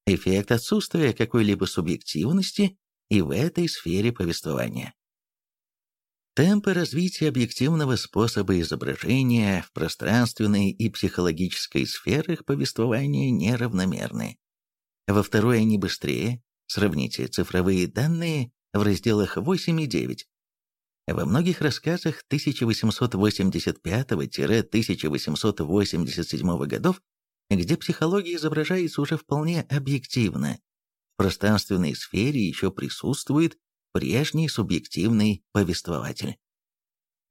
Speaker 1: эффект отсутствия какой-либо субъективности и в этой сфере повествования. Темпы развития объективного способа изображения в пространственной и психологической сферах повествования неравномерны. Во второй они быстрее, сравните цифровые данные в разделах 8 и 9. Во многих рассказах 1885-1887 годов, где психология изображается уже вполне объективно, в пространственной сфере еще присутствует прежний субъективный повествователь.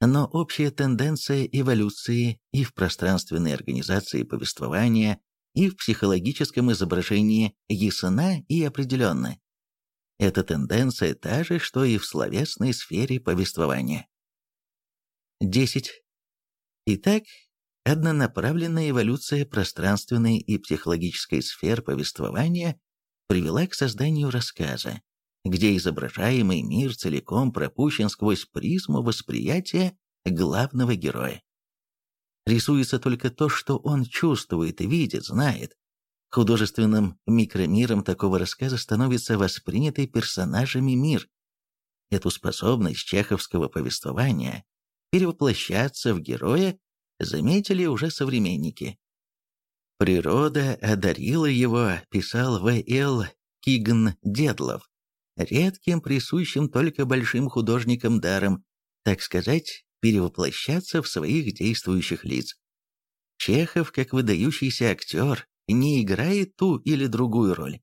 Speaker 1: Но общая тенденция эволюции и в пространственной организации повествования, и в психологическом изображении ясна и определенна. Эта тенденция та же, что и в словесной сфере повествования. 10. Итак, однонаправленная эволюция пространственной и психологической сфер повествования привела к созданию рассказа, где изображаемый мир целиком пропущен сквозь призму восприятия главного героя. Рисуется только то, что он чувствует, видит, знает. Художественным микромиром такого рассказа становится воспринятый персонажами мир. Эту способность чеховского повествования перевоплощаться в героя заметили уже современники. «Природа одарила его», писал В.Л. Кигн Дедлов, редким присущим только большим художникам даром, так сказать, перевоплощаться в своих действующих лиц. Чехов, как выдающийся актер, не играет ту или другую роль,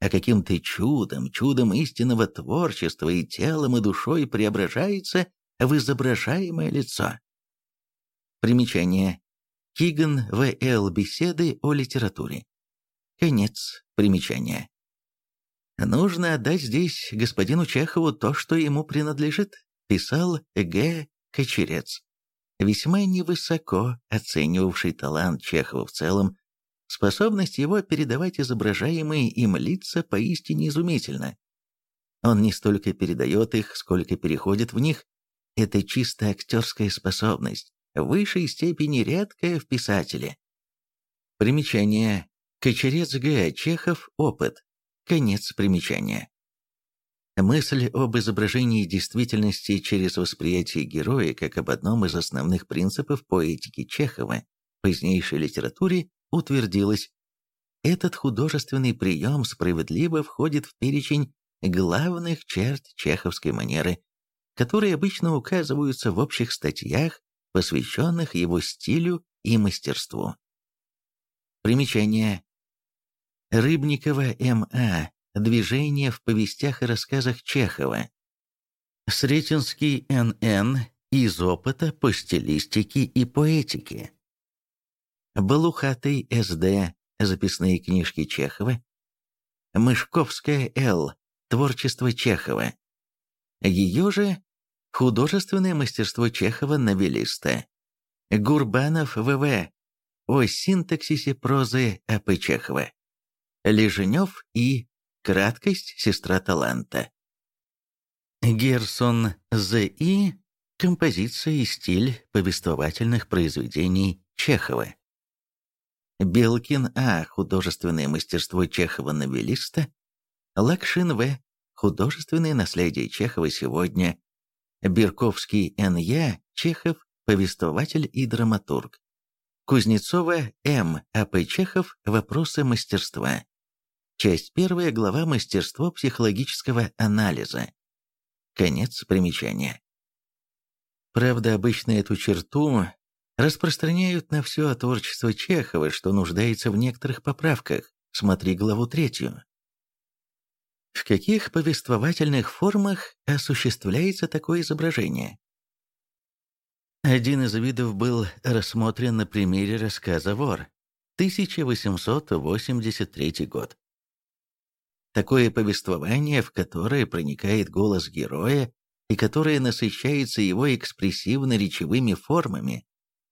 Speaker 1: а каким-то чудом, чудом истинного творчества и телом, и душой преображается в изображаемое лицо. Примечание. Киган В.Л. Беседы о литературе. Конец примечания. «Нужно отдать здесь господину Чехову то, что ему принадлежит», писал Г. Кочерец, весьма невысоко оценивавший талант Чехова в целом Способность его передавать изображаемые им лица поистине изумительна. Он не столько передает их, сколько переходит в них. Это чисто актерская способность, в высшей степени редкая в писателе. Примечание. Кочерец Г. Чехов. Опыт. Конец примечания. Мысль об изображении действительности через восприятие героя как об одном из основных принципов поэтики Чехова в позднейшей литературе утвердилось. Этот художественный прием справедливо входит в перечень главных черт чеховской манеры, которые обычно указываются в общих статьях, посвященных его стилю и мастерству. Примечание. Рыбникова М.А. Движение в повестях и рассказах Чехова. Сретенский Н.Н. Из опыта по стилистике и поэтике. Балухатый С.Д. Записные книжки Чехова. Мышковская Л. Творчество Чехова. Ее же художественное мастерство Чехова-новелиста. Гурбанов В.В. О синтаксисе прозы А.П. Чехова. Леженев и Краткость сестра таланта. Герсон З.И. Композиция и стиль повествовательных произведений Чехова. Белкин А. Художественное мастерство Чехова-новелиста. Лакшин В. Художественное наследие Чехова сегодня. Бирковский Н.Я. Чехов. Повествователь и драматург. Кузнецова М. А.П. Чехов. Вопросы мастерства. Часть первая, глава «Мастерство психологического анализа». Конец примечания. Правда, обычно эту черту распространяют на все творчество Чехова, что нуждается в некоторых поправках. Смотри главу третью. В каких повествовательных формах осуществляется такое изображение? Один из видов был рассмотрен на примере рассказа «Вор», 1883 год. Такое повествование, в которое проникает голос героя и которое насыщается его экспрессивно-речевыми формами,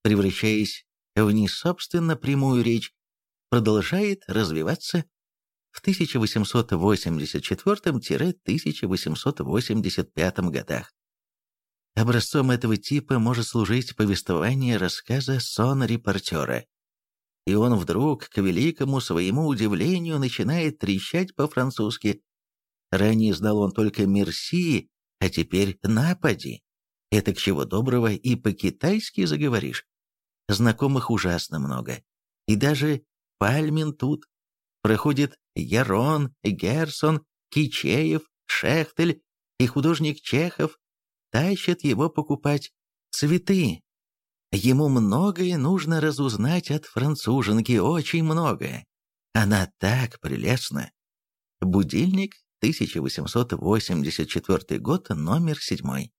Speaker 1: превращаясь в несобственно прямую речь, продолжает развиваться в 1884-1885 годах. Образцом этого типа может служить повествование рассказа «Сон репортера». И он вдруг, к великому своему удивлению, начинает трещать по-французски. Ранее знал он только «мерси», а теперь «напади». Это к чего доброго и по-китайски заговоришь. Знакомых ужасно много. И даже Пальмин тут. Проходит Ярон, Герсон, Кичеев, Шехтель и художник Чехов. Тащат его покупать цветы. Ему многое нужно разузнать от француженки, очень многое. Она так прелестна. Будильник, 1884 год, номер седьмой.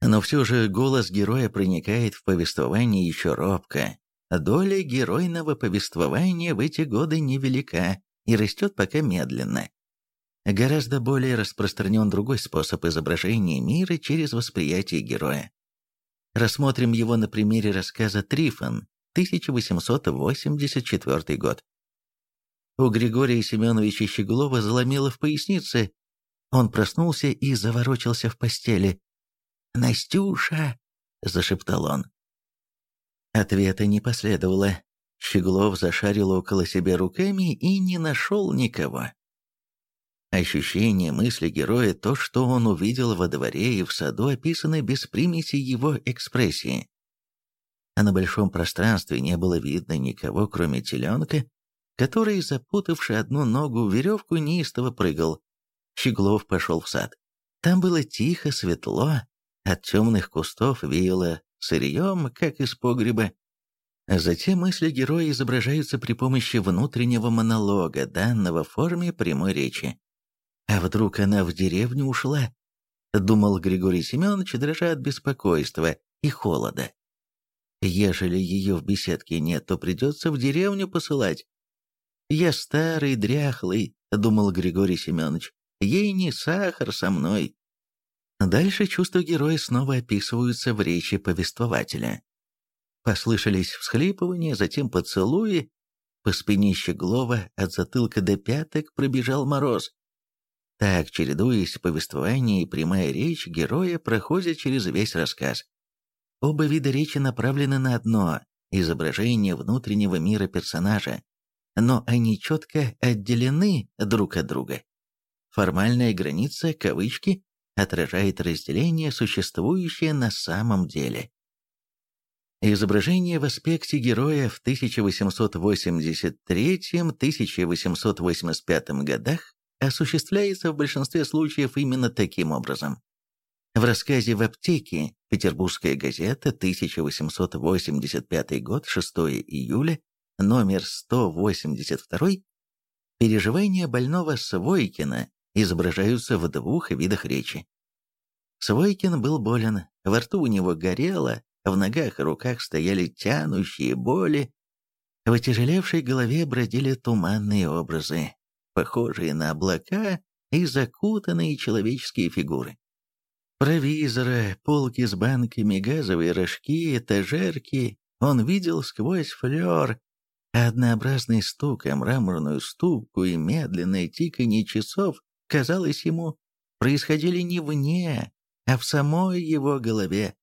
Speaker 1: Но все же голос героя проникает в повествование еще робко. Доля геройного повествования в эти годы невелика и растет пока медленно. Гораздо более распространен другой способ изображения мира через восприятие героя. Рассмотрим его на примере рассказа «Трифон», 1884 год. У Григория Семеновича Щеглова заломило в пояснице. Он проснулся и заворочился в постели. «Настюша!» – зашептал он. Ответа не последовало. Щеглов зашарил около себя руками и не нашел никого. Ощущение мысли героя, то, что он увидел во дворе и в саду, описаны без примеси его экспрессии. А на большом пространстве не было видно никого, кроме теленка, который, запутавши одну ногу в веревку, неистово прыгал. Щеглов пошел в сад. Там было тихо, светло, от темных кустов веяло сырьем, как из погреба. Затем мысли героя изображаются при помощи внутреннего монолога, данного в форме прямой речи. «А вдруг она в деревню ушла?» — думал Григорий Семенович, дрожа от беспокойства и холода. «Ежели ее в беседке нет, то придется в деревню посылать». «Я старый, дряхлый», — думал Григорий Семенович, — «ей не сахар со мной». Дальше чувства героя снова описываются в речи повествователя. Послышались всхлипывания, затем поцелуи. По спине Щеглова от затылка до пяток пробежал мороз. Так, чередуясь повествование и прямая речь, героя проходят через весь рассказ. Оба вида речи направлены на одно – изображение внутреннего мира персонажа, но они четко отделены друг от друга. Формальная граница, кавычки, отражает разделение, существующее на самом деле. Изображение в аспекте героя в 1883-1885 годах осуществляется в большинстве случаев именно таким образом. В рассказе «В аптеке» Петербургская газета, 1885 год, 6 июля, номер 182, переживания больного Свойкина изображаются в двух видах речи. Свойкин был болен, во рту у него горело, в ногах и руках стояли тянущие боли, в отяжелевшей голове бродили туманные образы, похожие на облака и закутанные человеческие фигуры. Провизора, полки с банками, газовые рожки, этажерки он видел сквозь флер, а однообразный стук о мраморную ступку и медленное тиканье часов казалось ему, происходили не вне, а в самой его голове.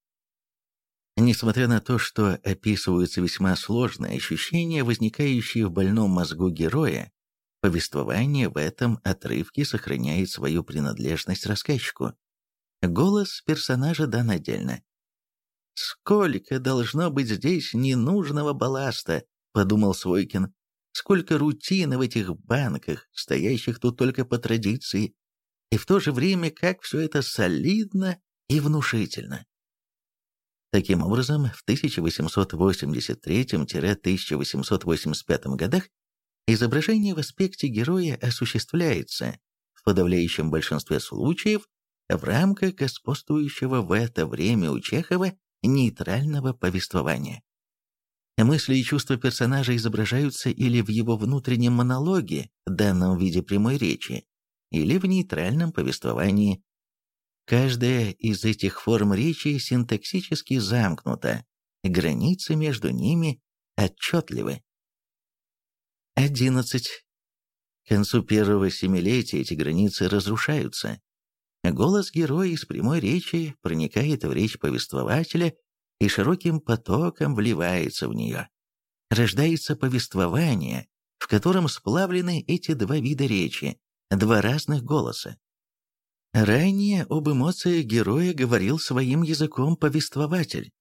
Speaker 1: Несмотря на то, что описываются весьма сложные ощущения, возникающие в больном мозгу героя, повествование в этом отрывке сохраняет свою принадлежность рассказчику. Голос персонажа дан отдельно. «Сколько должно быть здесь ненужного балласта», — подумал Свойкин. Сколько рутины в этих банках, стоящих тут только по традиции, и в то же время как все это солидно и внушительно. Таким образом, в 1883-1885 годах изображение в аспекте героя осуществляется в подавляющем большинстве случаев в рамках господствующего в это время у Чехова нейтрального повествования. Мысли и чувства персонажа изображаются или в его внутреннем монологе, данном в виде прямой речи, или в нейтральном повествовании. Каждая из этих форм речи синтаксически замкнута, границы между ними отчетливы. 11. К концу первого семилетия эти границы разрушаются. Голос героя из прямой речи проникает в речь повествователя и широким потоком вливается в нее. Рождается повествование, в котором сплавлены эти два вида речи, два разных голоса. Ранее об эмоциях героя говорил своим языком повествователь.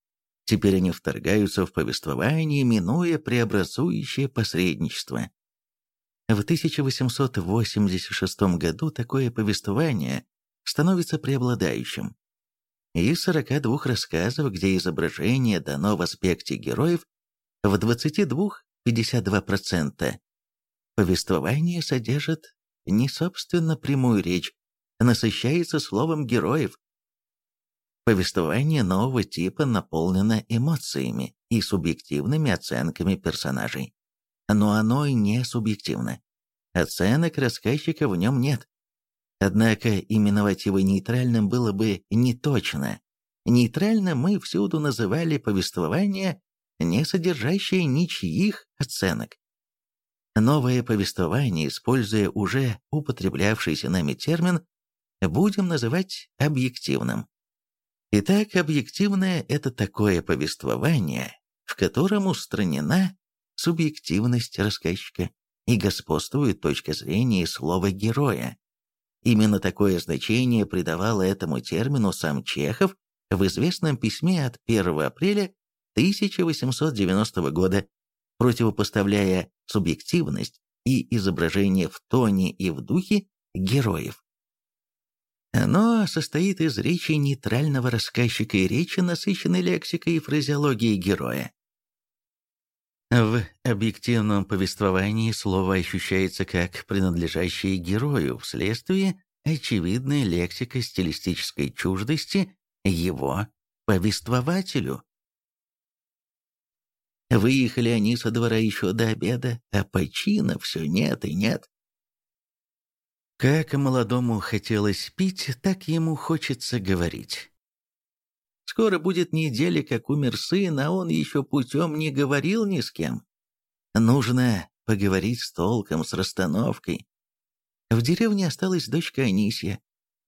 Speaker 1: Теперь они вторгаются в повествование, минуя преобразующее посредничество. В 1886 году такое повествование становится преобладающим. Из 42 рассказов, где изображение дано в аспекте героев, в 22 52%. Повествование содержит не собственно прямую речь, а насыщается словом героев. Повествование нового типа наполнено эмоциями и субъективными оценками персонажей. Но оно не субъективно. Оценок рассказчика в нем нет. Однако именовать его нейтральным было бы не точно. Нейтрально мы всюду называли повествование, не содержащее ничьих оценок. Новое повествование, используя уже употреблявшийся нами термин, будем называть объективным. Итак, объективное – это такое повествование, в котором устранена субъективность рассказчика и господствует точка зрения слова героя. Именно такое значение придавал этому термину сам Чехов в известном письме от 1 апреля 1890 года, противопоставляя субъективность и изображение в тоне и в духе героев. Оно состоит из речи нейтрального рассказчика и речи, насыщенной лексикой и фразеологией героя. В объективном повествовании слово ощущается как принадлежащее герою вследствие очевидной лексико-стилистической чуждости его повествователю. Выехали они со двора еще до обеда, а почина все нет и нет. Как молодому хотелось пить, так ему хочется говорить. Скоро будет неделя, как умер сын, а он еще путем не говорил ни с кем. Нужно поговорить с толком, с расстановкой. В деревне осталась дочка Анисья,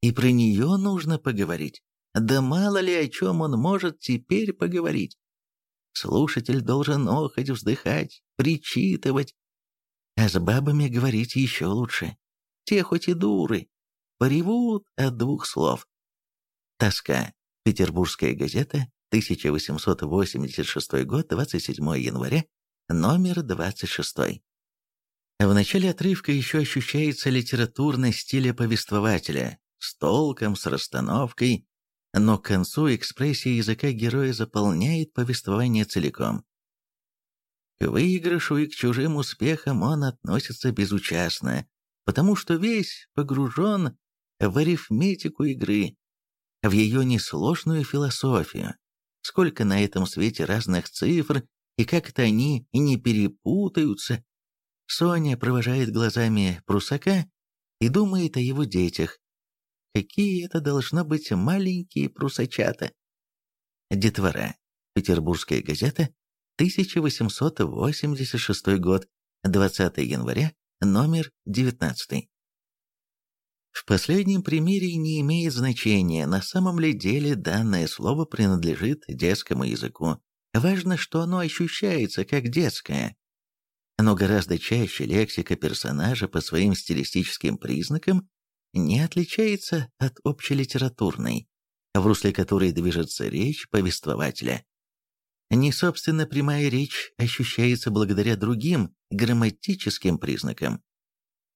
Speaker 1: и про нее нужно поговорить. Да мало ли о чем он может теперь поговорить. Слушатель должен охоть, вздыхать, причитывать. А с бабами говорить еще лучше. Те хоть и дуры, поревут от двух слов. Тоска. Петербургская газета, 1886 год, 27 января, номер 26. В начале отрывка еще ощущается литературный стиль повествователя, с толком, с расстановкой, но к концу экспрессия языка героя заполняет повествование целиком. К выигрышу и к чужим успехам он относится безучастно, потому что весь погружен в арифметику игры, в ее несложную философию. Сколько на этом свете разных цифр, и как-то они не перепутаются. Соня провожает глазами прусака и думает о его детях. Какие это должно быть маленькие прусачата. Детвора. Петербургская газета. 1886 год. 20 января. Номер 19. В последнем примере не имеет значения, на самом ли деле данное слово принадлежит детскому языку. Важно, что оно ощущается как детское. Но гораздо чаще лексика персонажа по своим стилистическим признакам не отличается от общелитературной, в русле которой движется речь повествователя. Не собственно прямая речь ощущается благодаря другим грамматическим признакам.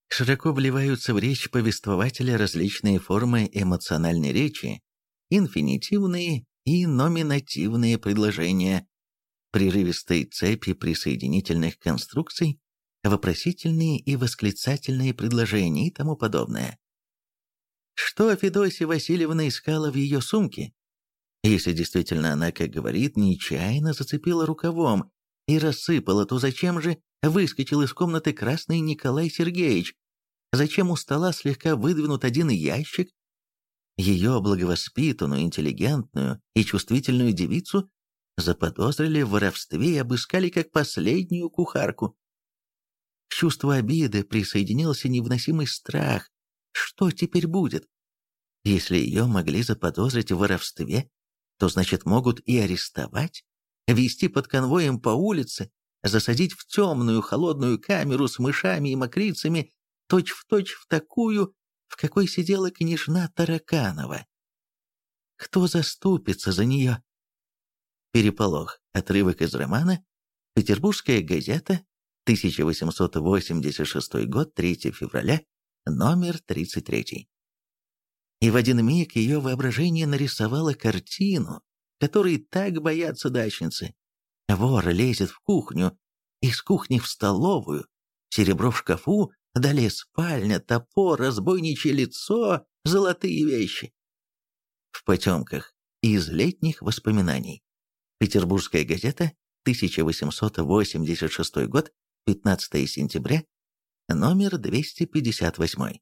Speaker 1: Широко вливаются в речь повествователя различные формы эмоциональной речи, инфинитивные и номинативные предложения, прерывистые цепи присоединительных конструкций, вопросительные и восклицательные предложения и тому подобное. Что Федосия Васильевна искала в ее сумке? Если действительно она, как говорит, нечаянно зацепила рукавом и рассыпала, то зачем же выскочил из комнаты красный Николай Сергеевич? Зачем у стола слегка выдвинут один ящик? Ее благовоспитанную, интеллигентную и чувствительную девицу заподозрили в воровстве и обыскали как последнюю кухарку. К чувству обиды присоединился невыносимый страх. Что теперь будет? Если ее могли заподозрить в воровстве, то значит могут и арестовать, вести под конвоем по улице, засадить в темную холодную камеру с мышами и мокрицами, точь-в-точь точь в такую, в какой сидела княжна Тараканова. Кто заступится за нее? Переполох. Отрывок из романа «Петербургская газета», 1886 год, 3 февраля, номер 33. И в один миг ее воображение нарисовало картину, которой так боятся дачницы. Вор лезет в кухню, из кухни в столовую, серебро в шкафу, далее спальня, топор, разбойничье лицо, золотые вещи. В потемках из летних воспоминаний. Петербургская газета, 1886 год, 15 сентября, номер 258.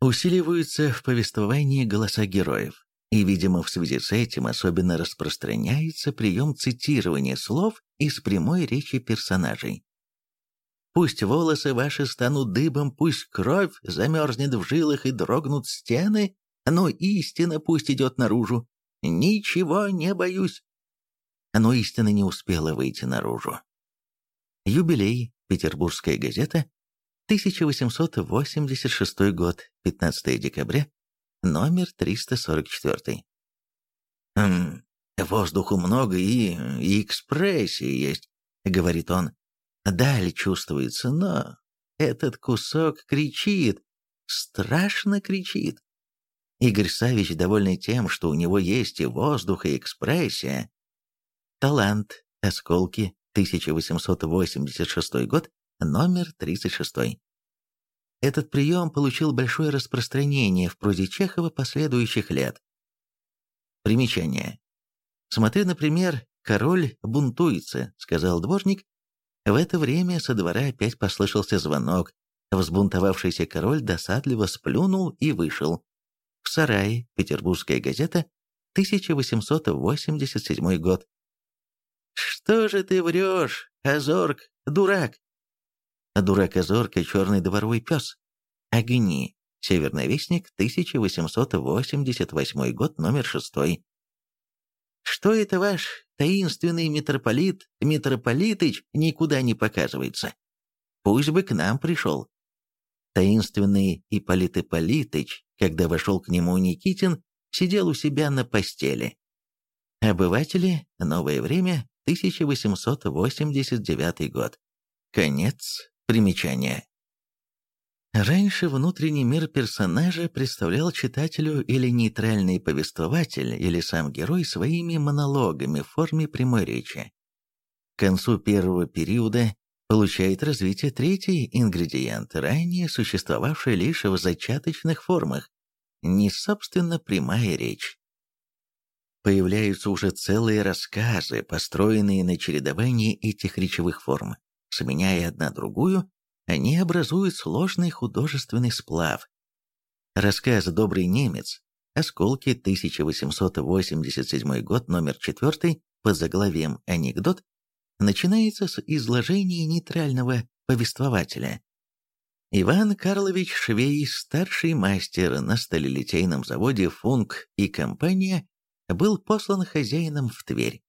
Speaker 1: Усиливаются в повествовании голоса героев, и, видимо, в связи с этим особенно распространяется прием цитирования слов из прямой речи персонажей. «Пусть волосы ваши станут дыбом, пусть кровь замерзнет в жилах и дрогнут стены, но истина пусть идет наружу. Ничего не боюсь». Но истина не успела выйти наружу. Юбилей. Петербургская газета. 1886 год. 15 декабря. Номер 344. «Хм, воздуху много и, и экспрессии есть», — говорит он. «Даль чувствуется, но этот кусок кричит, страшно кричит». Игорь Савич, довольный тем, что у него есть и воздух, и экспрессия, Талант. Осколки. 1886 год. Номер 36. Этот прием получил большое распространение в прозе Чехова последующих лет. Примечание. Смотри, например, «Король бунтуется», — сказал дворник. В это время со двора опять послышался звонок. Взбунтовавшийся король досадливо сплюнул и вышел. В сарае, Петербургская газета, 1887 год. «Что же ты врешь, Азорг, дурак?» Дурак Азорг и черный дворовый пес. Огни. Северный вестник, 1888 год, номер шестой. Что это ваш таинственный митрополит, митрополитыч, никуда не показывается? Пусть бы к нам пришел. Таинственный Ипполит Ипполитыч, когда вошел к нему Никитин, сидел у себя на постели. Обыватели, новое время, 1889 год. Конец примечания. Раньше внутренний мир персонажа представлял читателю или нейтральный повествователь, или сам герой своими монологами в форме прямой речи. К концу первого периода получает развитие третий ингредиент, ранее существовавший лишь в зачаточных формах, не собственно прямая речь появляются уже целые рассказы, построенные на чередовании этих речевых форм. Сменяя одна другую, они образуют сложный художественный сплав. Рассказ «Добрый немец», осколки 1887 год, номер 4, под заглавием «Анекдот», начинается с изложения нейтрального повествователя. Иван Карлович Швей, старший мастер на сталелитейном заводе «Функ» и компания, был послан хозяином в Тверь.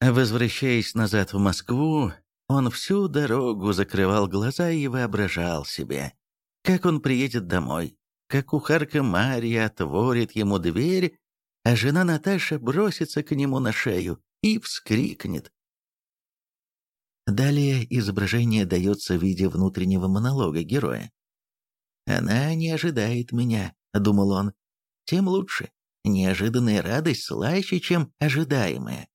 Speaker 1: Возвращаясь назад в Москву, он всю дорогу закрывал глаза и воображал себе, как он приедет домой, как кухарка Марья отворит ему дверь, а жена Наташа бросится к нему на шею и вскрикнет. Далее изображение дается в виде внутреннего монолога героя. «Она не ожидает меня», — думал он, — «тем лучше. Неожиданная радость слаще, чем ожидаемая.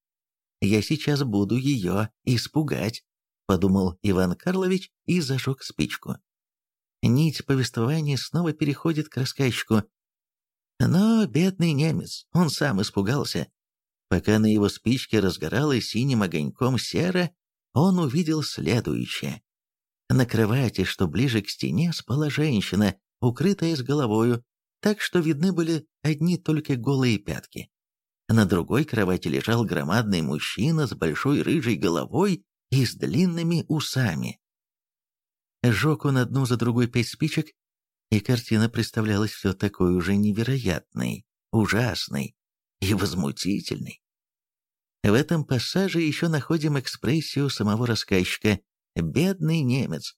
Speaker 1: Я сейчас буду ее испугать», — подумал Иван Карлович и зажег спичку. Нить повествования снова переходит к рассказчику. Но бедный немец, он сам испугался. Пока на его спичке разгоралась синим огоньком сера, он увидел следующее. На кровати, что ближе к стене, спала женщина, укрытая с головою, так что видны были одни только голые пятки. На другой кровати лежал громадный мужчина с большой рыжей головой и с длинными усами. Жег он одну за другой пять спичек, и картина представлялась все такой уже невероятной, ужасной и возмутительной. В этом пассаже еще находим экспрессию самого рассказчика «бедный немец».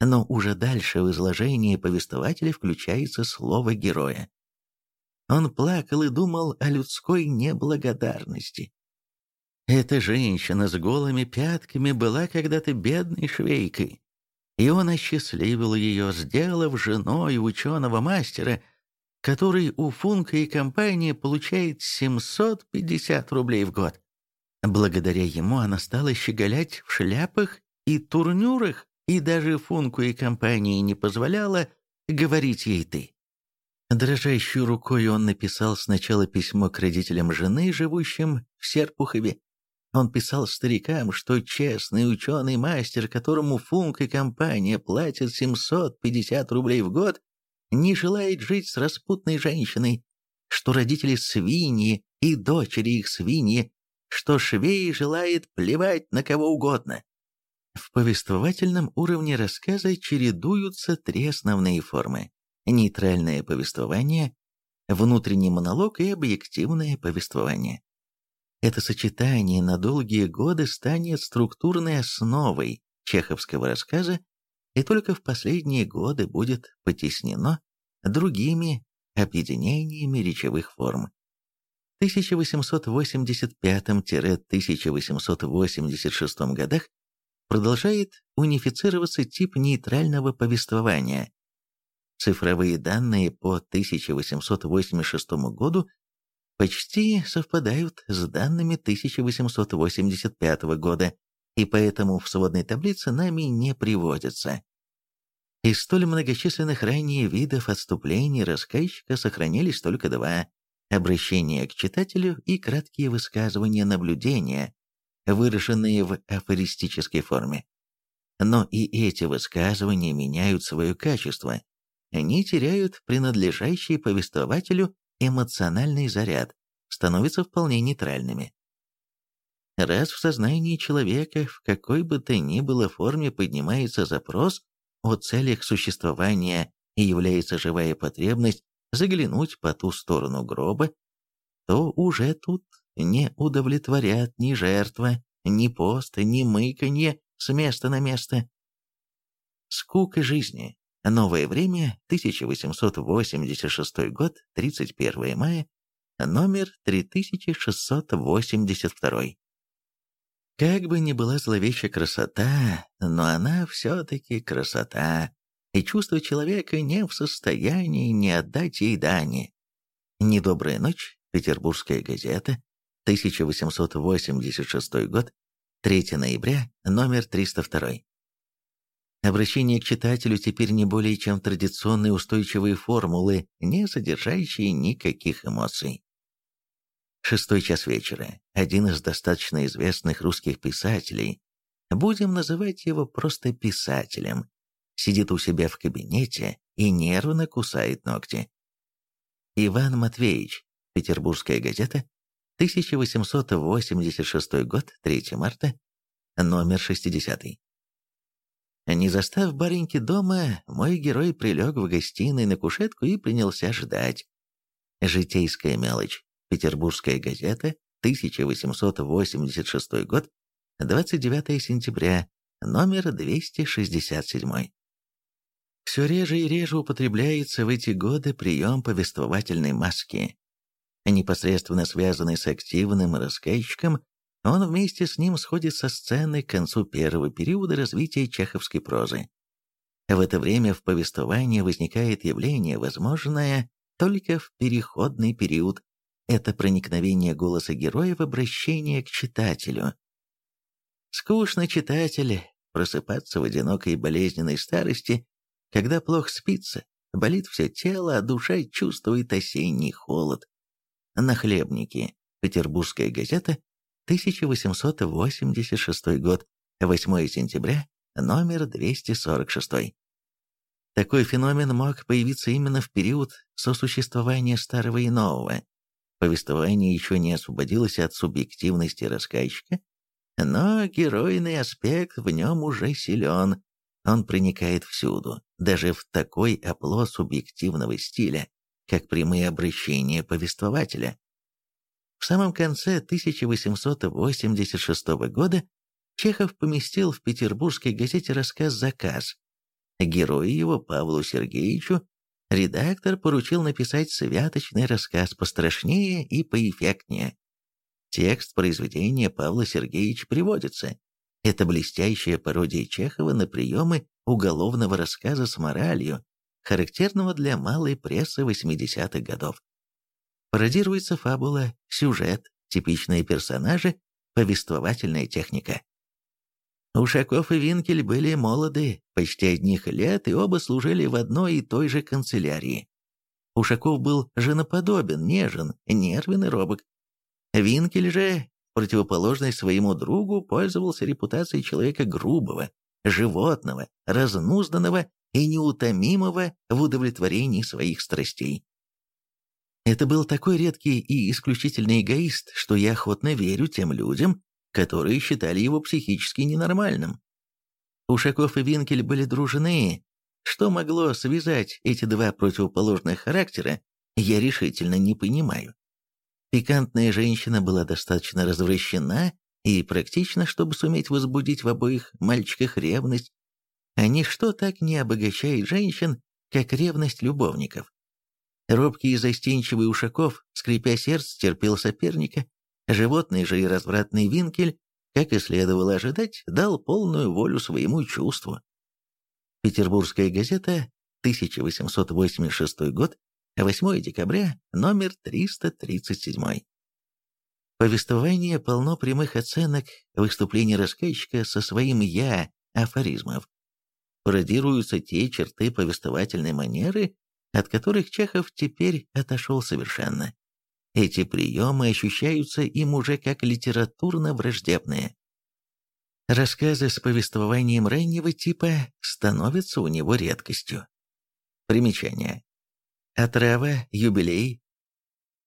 Speaker 1: Но уже дальше в изложении повествователя включается слово героя. Он плакал и думал о людской неблагодарности. Эта женщина с голыми пятками была когда-то бедной швейкой, и он осчастливил ее, сделав женой ученого мастера, который у Функа и компании получает 750 рублей в год. Благодаря ему она стала щеголять в шляпах и турнюрах, и даже Функу и компании не позволяла говорить ей «ты». Дрожащей рукой он написал сначала письмо к родителям жены, живущим в Серпухове. Он писал старикам, что честный ученый-мастер, которому Функ и компания платят 750 рублей в год, не желает жить с распутной женщиной, что родители свиньи и дочери их свиньи, что швей желает плевать на кого угодно. В повествовательном уровне рассказа чередуются три основные формы – нейтральное повествование, внутренний монолог и объективное повествование. Это сочетание на долгие годы станет структурной основой чеховского рассказа и только в последние годы будет потеснено другими объединениями речевых форм. 1885-1886 годах продолжает унифицироваться тип нейтрального повествования. Цифровые данные по 1886 году почти совпадают с данными 1885 года, и поэтому в сводной таблице нами не приводятся. Из столь многочисленных ранее видов отступлений рассказчика сохранились только два обращение к читателю и краткие высказывания наблюдения, выраженные в афористической форме. Но и эти высказывания меняют свое качество, они теряют принадлежащий повествователю эмоциональный заряд, становятся вполне нейтральными. Раз в сознании человека в какой бы то ни было форме поднимается запрос о целях существования и является живая потребность заглянуть по ту сторону гроба, то уже тут не удовлетворят ни жертва, ни пост, ни мыканье с места на место. Скука жизни. Новое время, 1886 год, 31 мая, номер 3682. Как бы ни была зловеща красота, но она все-таки красота, и чувство человека не в состоянии не отдать ей дани. «Недобрая ночь», Петербургская газета, 1886 год, 3 ноября, номер 302. Обращение к читателю теперь не более чем традиционные устойчивые формулы, не содержащие никаких эмоций. Шестой час вечера. Один из достаточно известных русских писателей, будем называть его просто писателем, сидит у себя в кабинете и нервно кусает ногти. Иван Матвеевич, Петербургская газета, 1886 год, 3 марта, номер 60. Не застав бареньки дома, мой герой прилег в гостиной на кушетку и принялся ждать. Житейская мелочь. Петербургская газета, 1886 год, 29 сентября, номер 267. Все реже и реже употребляется в эти годы прием повествовательной маски, непосредственно связанный с активным рассказчиком, он вместе с ним сходит со сцены к концу первого периода развития чеховской прозы. В это время в повествовании возникает явление, возможное только в переходный период. Это проникновение голоса героя в обращение к читателю. Скучно читатель просыпаться в одинокой болезненной старости, когда плохо спится, болит все тело, а душа чувствует осенний холод. На хлебнике. Петербургская газета, 1886 год, 8 сентября, номер 246. Такой феномен мог появиться именно в период сосуществования старого и нового. Повествование еще не освободилось от субъективности рассказчика, но геройный аспект в нем уже силен, он проникает всюду, даже в такой оплот субъективного стиля, как прямые обращения повествователя. В самом конце 1886 года Чехов поместил в петербургской газете рассказ «Заказ». Герою его, Павлу Сергеевичу, редактор поручил написать святочный рассказ пострашнее и поэффектнее. Текст произведения Павла Сергеевича приводится. Это блестящая пародия Чехова на приемы уголовного рассказа с моралью, характерного для малой прессы 80-х годов. Пародируется фабула, сюжет, типичные персонажи, повествовательная техника. Ушаков и Винкель были молоды, почти одних лет, и оба служили в одной и той же канцелярии. Ушаков был женоподобен, нежен, нервен и робок. Винкель же, противоположный своему другу, пользовался репутацией человека грубого, животного, разнузданного и неутомимого в удовлетворении своих страстей. Это был такой редкий и исключительный эгоист, что я охотно верю тем людям, которые считали его психически ненормальным. Ушаков и Винкель были дружны. Что могло связать эти два противоположных характера, я решительно не понимаю. Пикантная женщина была достаточно развращена и практична, чтобы суметь возбудить в обоих мальчиках ревность. А ничто так не обогащает женщин, как ревность любовников. Робкий и застенчивый Ушаков, скрипя сердце, терпел соперника, животный же и развратный Винкель, как и следовало ожидать, дал полную волю своему чувству. Петербургская газета, 1886 год, 8 декабря, номер 337. Повествование полно прямых оценок выступлений рассказчика со своим «я» афоризмов. Пародируются те черты повествовательной манеры, от которых Чехов теперь отошел совершенно. Эти приемы ощущаются им уже как литературно-враждебные. Рассказы с повествованием раннего типа становятся у него редкостью. Примечание. Отрава, юбилей.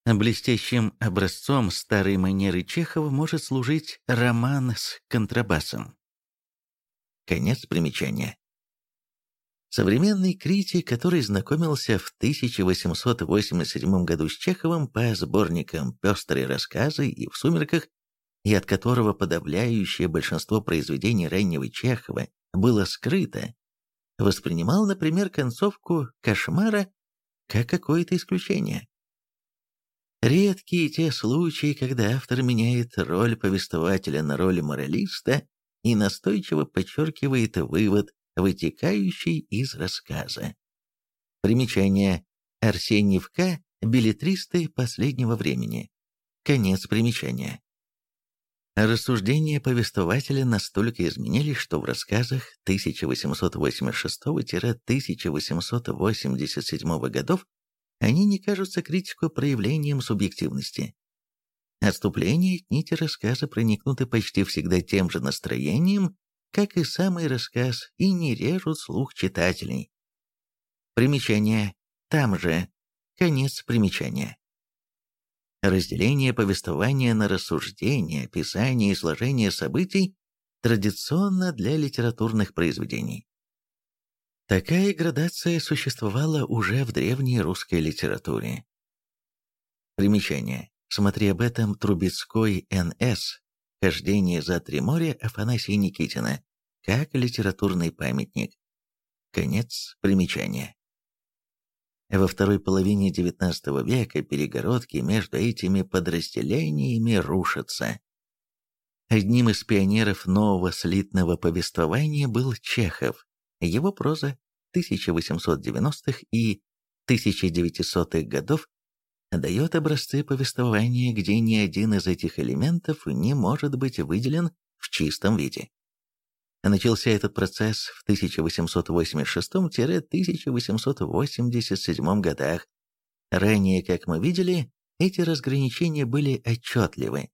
Speaker 1: Блестящим образцом старой манеры Чехова может служить роман с контрабасом. Конец примечания. Современный критик, который знакомился в 1887 году с Чеховым по сборникам «Пестрые рассказы» и «В сумерках», и от которого подавляющее большинство произведений раннего Чехова было скрыто, воспринимал, например, концовку «Кошмара» как какое-то исключение. Редкие те случаи, когда автор меняет роль повествователя на роль моралиста и настойчиво подчеркивает вывод, вытекающий из рассказа. Примечание. Арсеньев К. Билетристы последнего времени. Конец примечания. Рассуждения повествователя настолько изменились, что в рассказах 1886-1887 годов они не кажутся критику проявлением субъективности. Отступления от нити рассказа проникнуты почти всегда тем же настроением, как и самый рассказ, и не режут слух читателей. Примечание. Там же. Конец примечания. Разделение повествования на рассуждение, описание и сложение событий традиционно для литературных произведений. Такая градация существовала уже в древней русской литературе. Примечание. Смотри об этом Трубецкой Н.С. Хождение за три моря Афанасия Никитина, как литературный памятник. Конец примечания. Во второй половине XIX века перегородки между этими подразделениями рушатся. Одним из пионеров нового слитного повествования был Чехов. Его проза 1890-х и 1900-х годов дает образцы повествования, где ни один из этих элементов не может быть выделен в чистом виде. Начался этот процесс в 1886-1887 годах. Ранее, как мы видели, эти разграничения были отчетливы,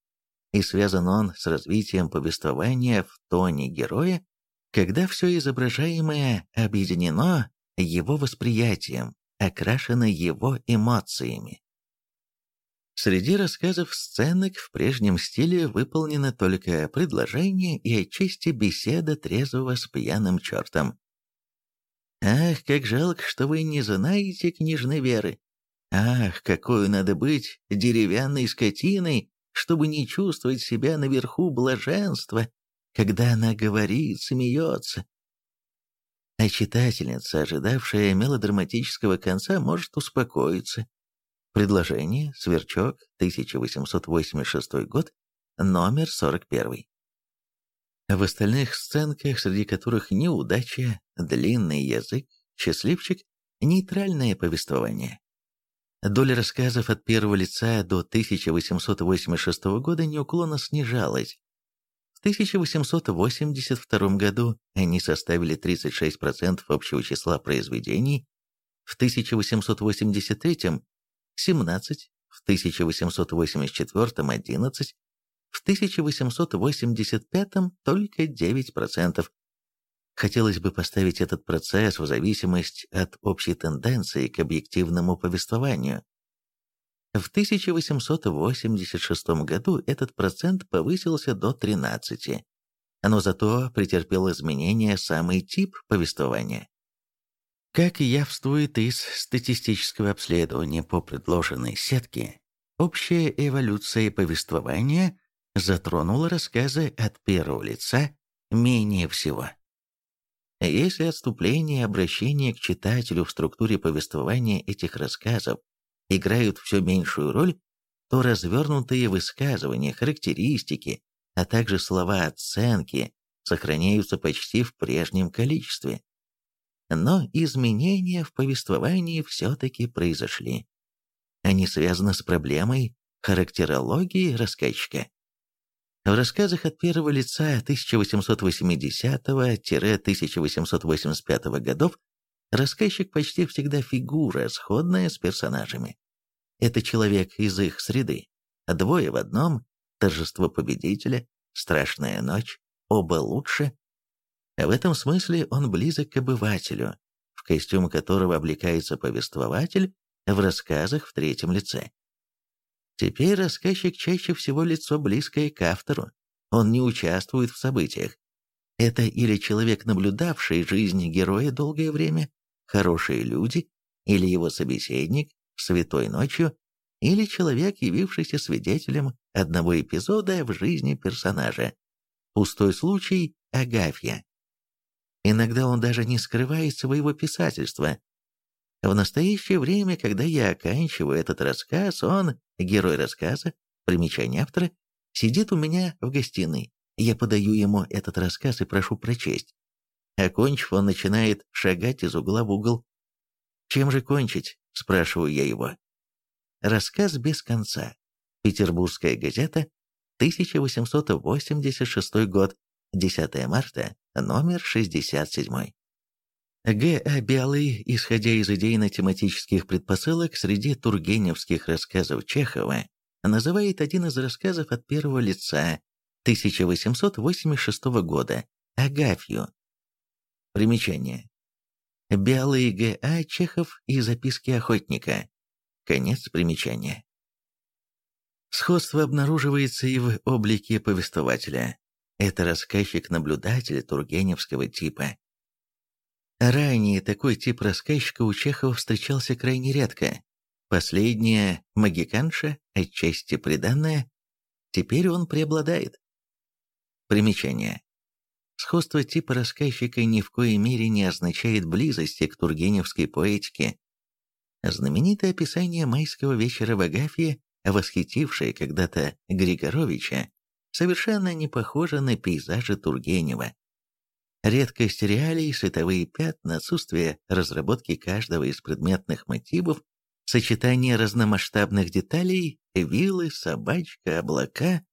Speaker 1: и связан он с развитием повествования в тоне героя, когда все изображаемое объединено его восприятием, окрашено его эмоциями. Среди рассказов сценок в прежнем стиле выполнено только предложение и отчасти беседа трезвого с пьяным чертом. «Ах, как жалко, что вы не знаете книжной веры! Ах, какой надо быть деревянной скотиной, чтобы не чувствовать себя наверху блаженства, когда она говорит, смеется!» А читательница, ожидавшая мелодраматического конца, может успокоиться, Предложение, Сверчок, 1886 год, номер 41. В остальных сценках, среди которых неудача, длинный язык, счастливчик, нейтральное повествование. Доля рассказов от первого лица до 1886 года неуклонно снижалась. В 1882 году они составили 36% общего числа произведений, в 1883 17, в 1884 – 11, в 1885 только 9%. Хотелось бы поставить этот процесс в зависимость от общей тенденции к объективному повествованию. В 1886 году этот процент повысился до 13, но зато претерпел изменения самый тип повествования. Как явствует из статистического обследования по предложенной сетке, общая эволюция повествования затронула рассказы от первого лица менее всего. Если отступление и обращение к читателю в структуре повествования этих рассказов играют все меньшую роль, то развернутые высказывания, характеристики, а также слова оценки сохраняются почти в прежнем количестве но изменения в повествовании все-таки произошли. Они связаны с проблемой характерологии рассказчика. В рассказах от первого лица 1880-1885 годов рассказчик почти всегда фигура, сходная с персонажами. Это человек из их среды. Двое в одном, торжество победителя, страшная ночь, оба лучше, в этом смысле он близок к обывателю, в костюм которого облекается повествователь в рассказах в третьем лице. Теперь рассказчик чаще всего лицо близкое к автору, он не участвует в событиях. Это или человек, наблюдавший жизнь героя долгое время, хорошие люди, или его собеседник, святой ночью, или человек, явившийся свидетелем одного эпизода в жизни персонажа. Пустой случай Агафья. Иногда он даже не скрывает своего писательства. В настоящее время, когда я оканчиваю этот рассказ, он, герой рассказа, примечание автора, сидит у меня в гостиной. Я подаю ему этот рассказ и прошу прочесть. Окончив, он начинает шагать из угла в угол. «Чем же кончить?» – спрашиваю я его. Рассказ без конца. Петербургская газета, 1886 год, 10 марта номер 67. Г. А. Белый, исходя из идейно-тематических предпосылок среди тургеневских рассказов Чехова, называет один из рассказов от первого лица 1886 года «Агафью». Примечание. Белый Г.А. Чехов и записки охотника. Конец примечания. Сходство обнаруживается и в облике повествователя. Это рассказчик-наблюдатель тургеневского типа. Ранее такой тип рассказчика у Чехова встречался крайне редко. Последняя магиканша, отчасти приданная, теперь он преобладает. Примечание. Сходство типа рассказчика ни в коей мере не означает близости к тургеневской поэтике. Знаменитое описание майского вечера в Агафье, восхитившее когда-то Григоровича, совершенно не похожа на пейзажи Тургенева. Редкость реалий, световые пятна, отсутствие разработки каждого из предметных мотивов, сочетание разномасштабных деталей, вилы, собачка, облака,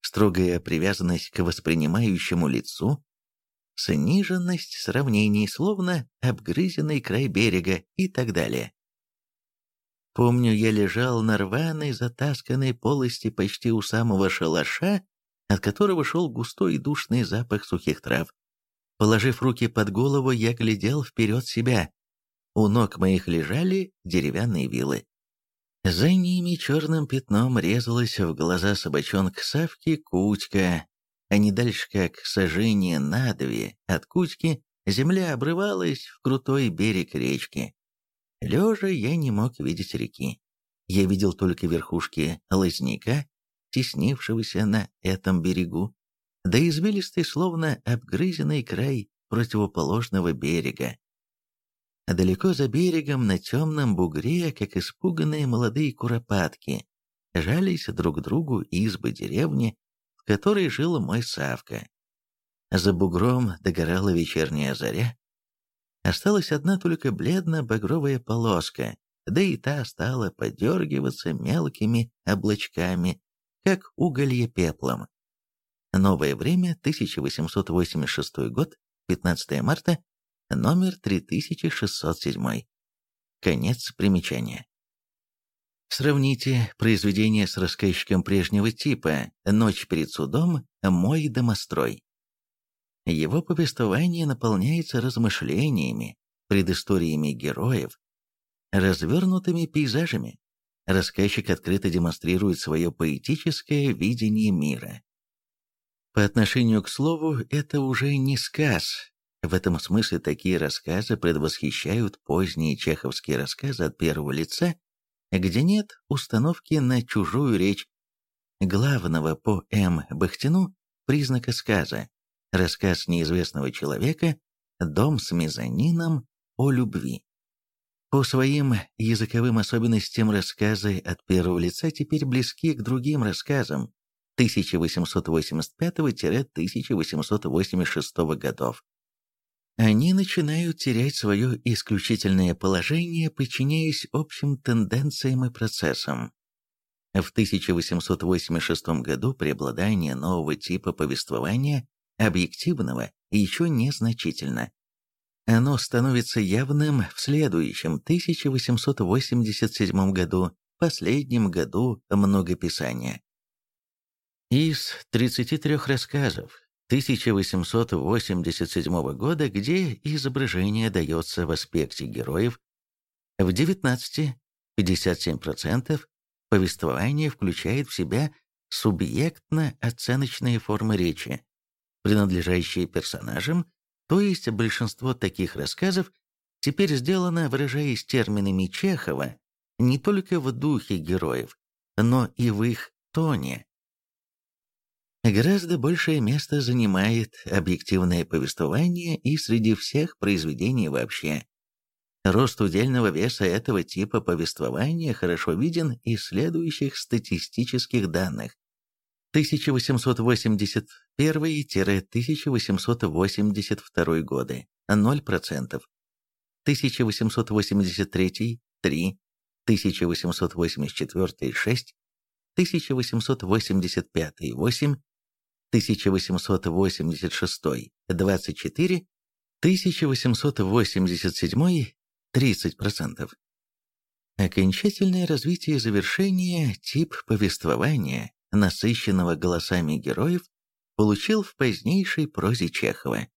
Speaker 1: строгая привязанность к воспринимающему лицу, сниженность сравнений, словно обгрызенный край берега и так далее. Помню, я лежал на рваной, затасканной полости почти у самого шалаша, от которого шел густой и душный запах сухих трав. Положив руки под голову, я глядел вперед себя. У ног моих лежали деревянные вилы. За ними черным пятном резалась в глаза собачонка Савки Кутька, а не дальше как сожжение надве от Кутьки земля обрывалась в крутой берег речки. Лежа я не мог видеть реки. Я видел только верхушки лозняка, теснившегося на этом берегу, да извилистый, словно обгрызенный край противоположного берега. А далеко за берегом, на темном бугре, как испуганные молодые куропатки, жались друг другу избы деревни, в которой жил мой Савка. За бугром догорала вечерняя заря. Осталась одна только бледно-багровая полоска, да и та стала подергиваться мелкими облачками, как уголье пеплом. Новое время, 1886 год, 15 марта, номер 3607. Конец примечания. Сравните произведение с рассказчиком прежнего типа «Ночь перед судом. Мой домострой». Его повествование наполняется размышлениями, предысториями героев, развернутыми пейзажами. Рассказчик открыто демонстрирует свое поэтическое видение мира. По отношению к слову, это уже не сказ. В этом смысле такие рассказы предвосхищают поздние чеховские рассказы от первого лица, где нет установки на чужую речь, главного по М. Бахтину признака сказа, рассказ неизвестного человека, дом с мезонином о любви. По своим языковым особенностям рассказы от первого лица теперь близки к другим рассказам, 1885-1886 годов. Они начинают терять свое исключительное положение, подчиняясь общим тенденциям и процессам. В 1886 году преобладание нового типа повествования, объективного, еще незначительно. Оно становится явным в следующем 1887 году, последнем году многописания. Из 33 рассказов 1887 года, где изображение дается в аспекте героев, в 19, 57% повествование включает в себя субъектно-оценочные формы речи, принадлежащие персонажам, то есть большинство таких рассказов теперь сделано, выражаясь терминами Чехова, не только в духе героев, но и в их тоне. Гораздо большее место занимает объективное повествование и среди всех произведений вообще. Рост удельного веса этого типа повествования хорошо виден из следующих статистических данных. 1881-1882 годы – 0%, 1883 – 3, 1884 – 6, 1885 – 8, 1886 – 24, 1887 – 30%. Окончательное развитие и завершение тип повествования, насыщенного голосами героев, получил в позднейшей прозе Чехова.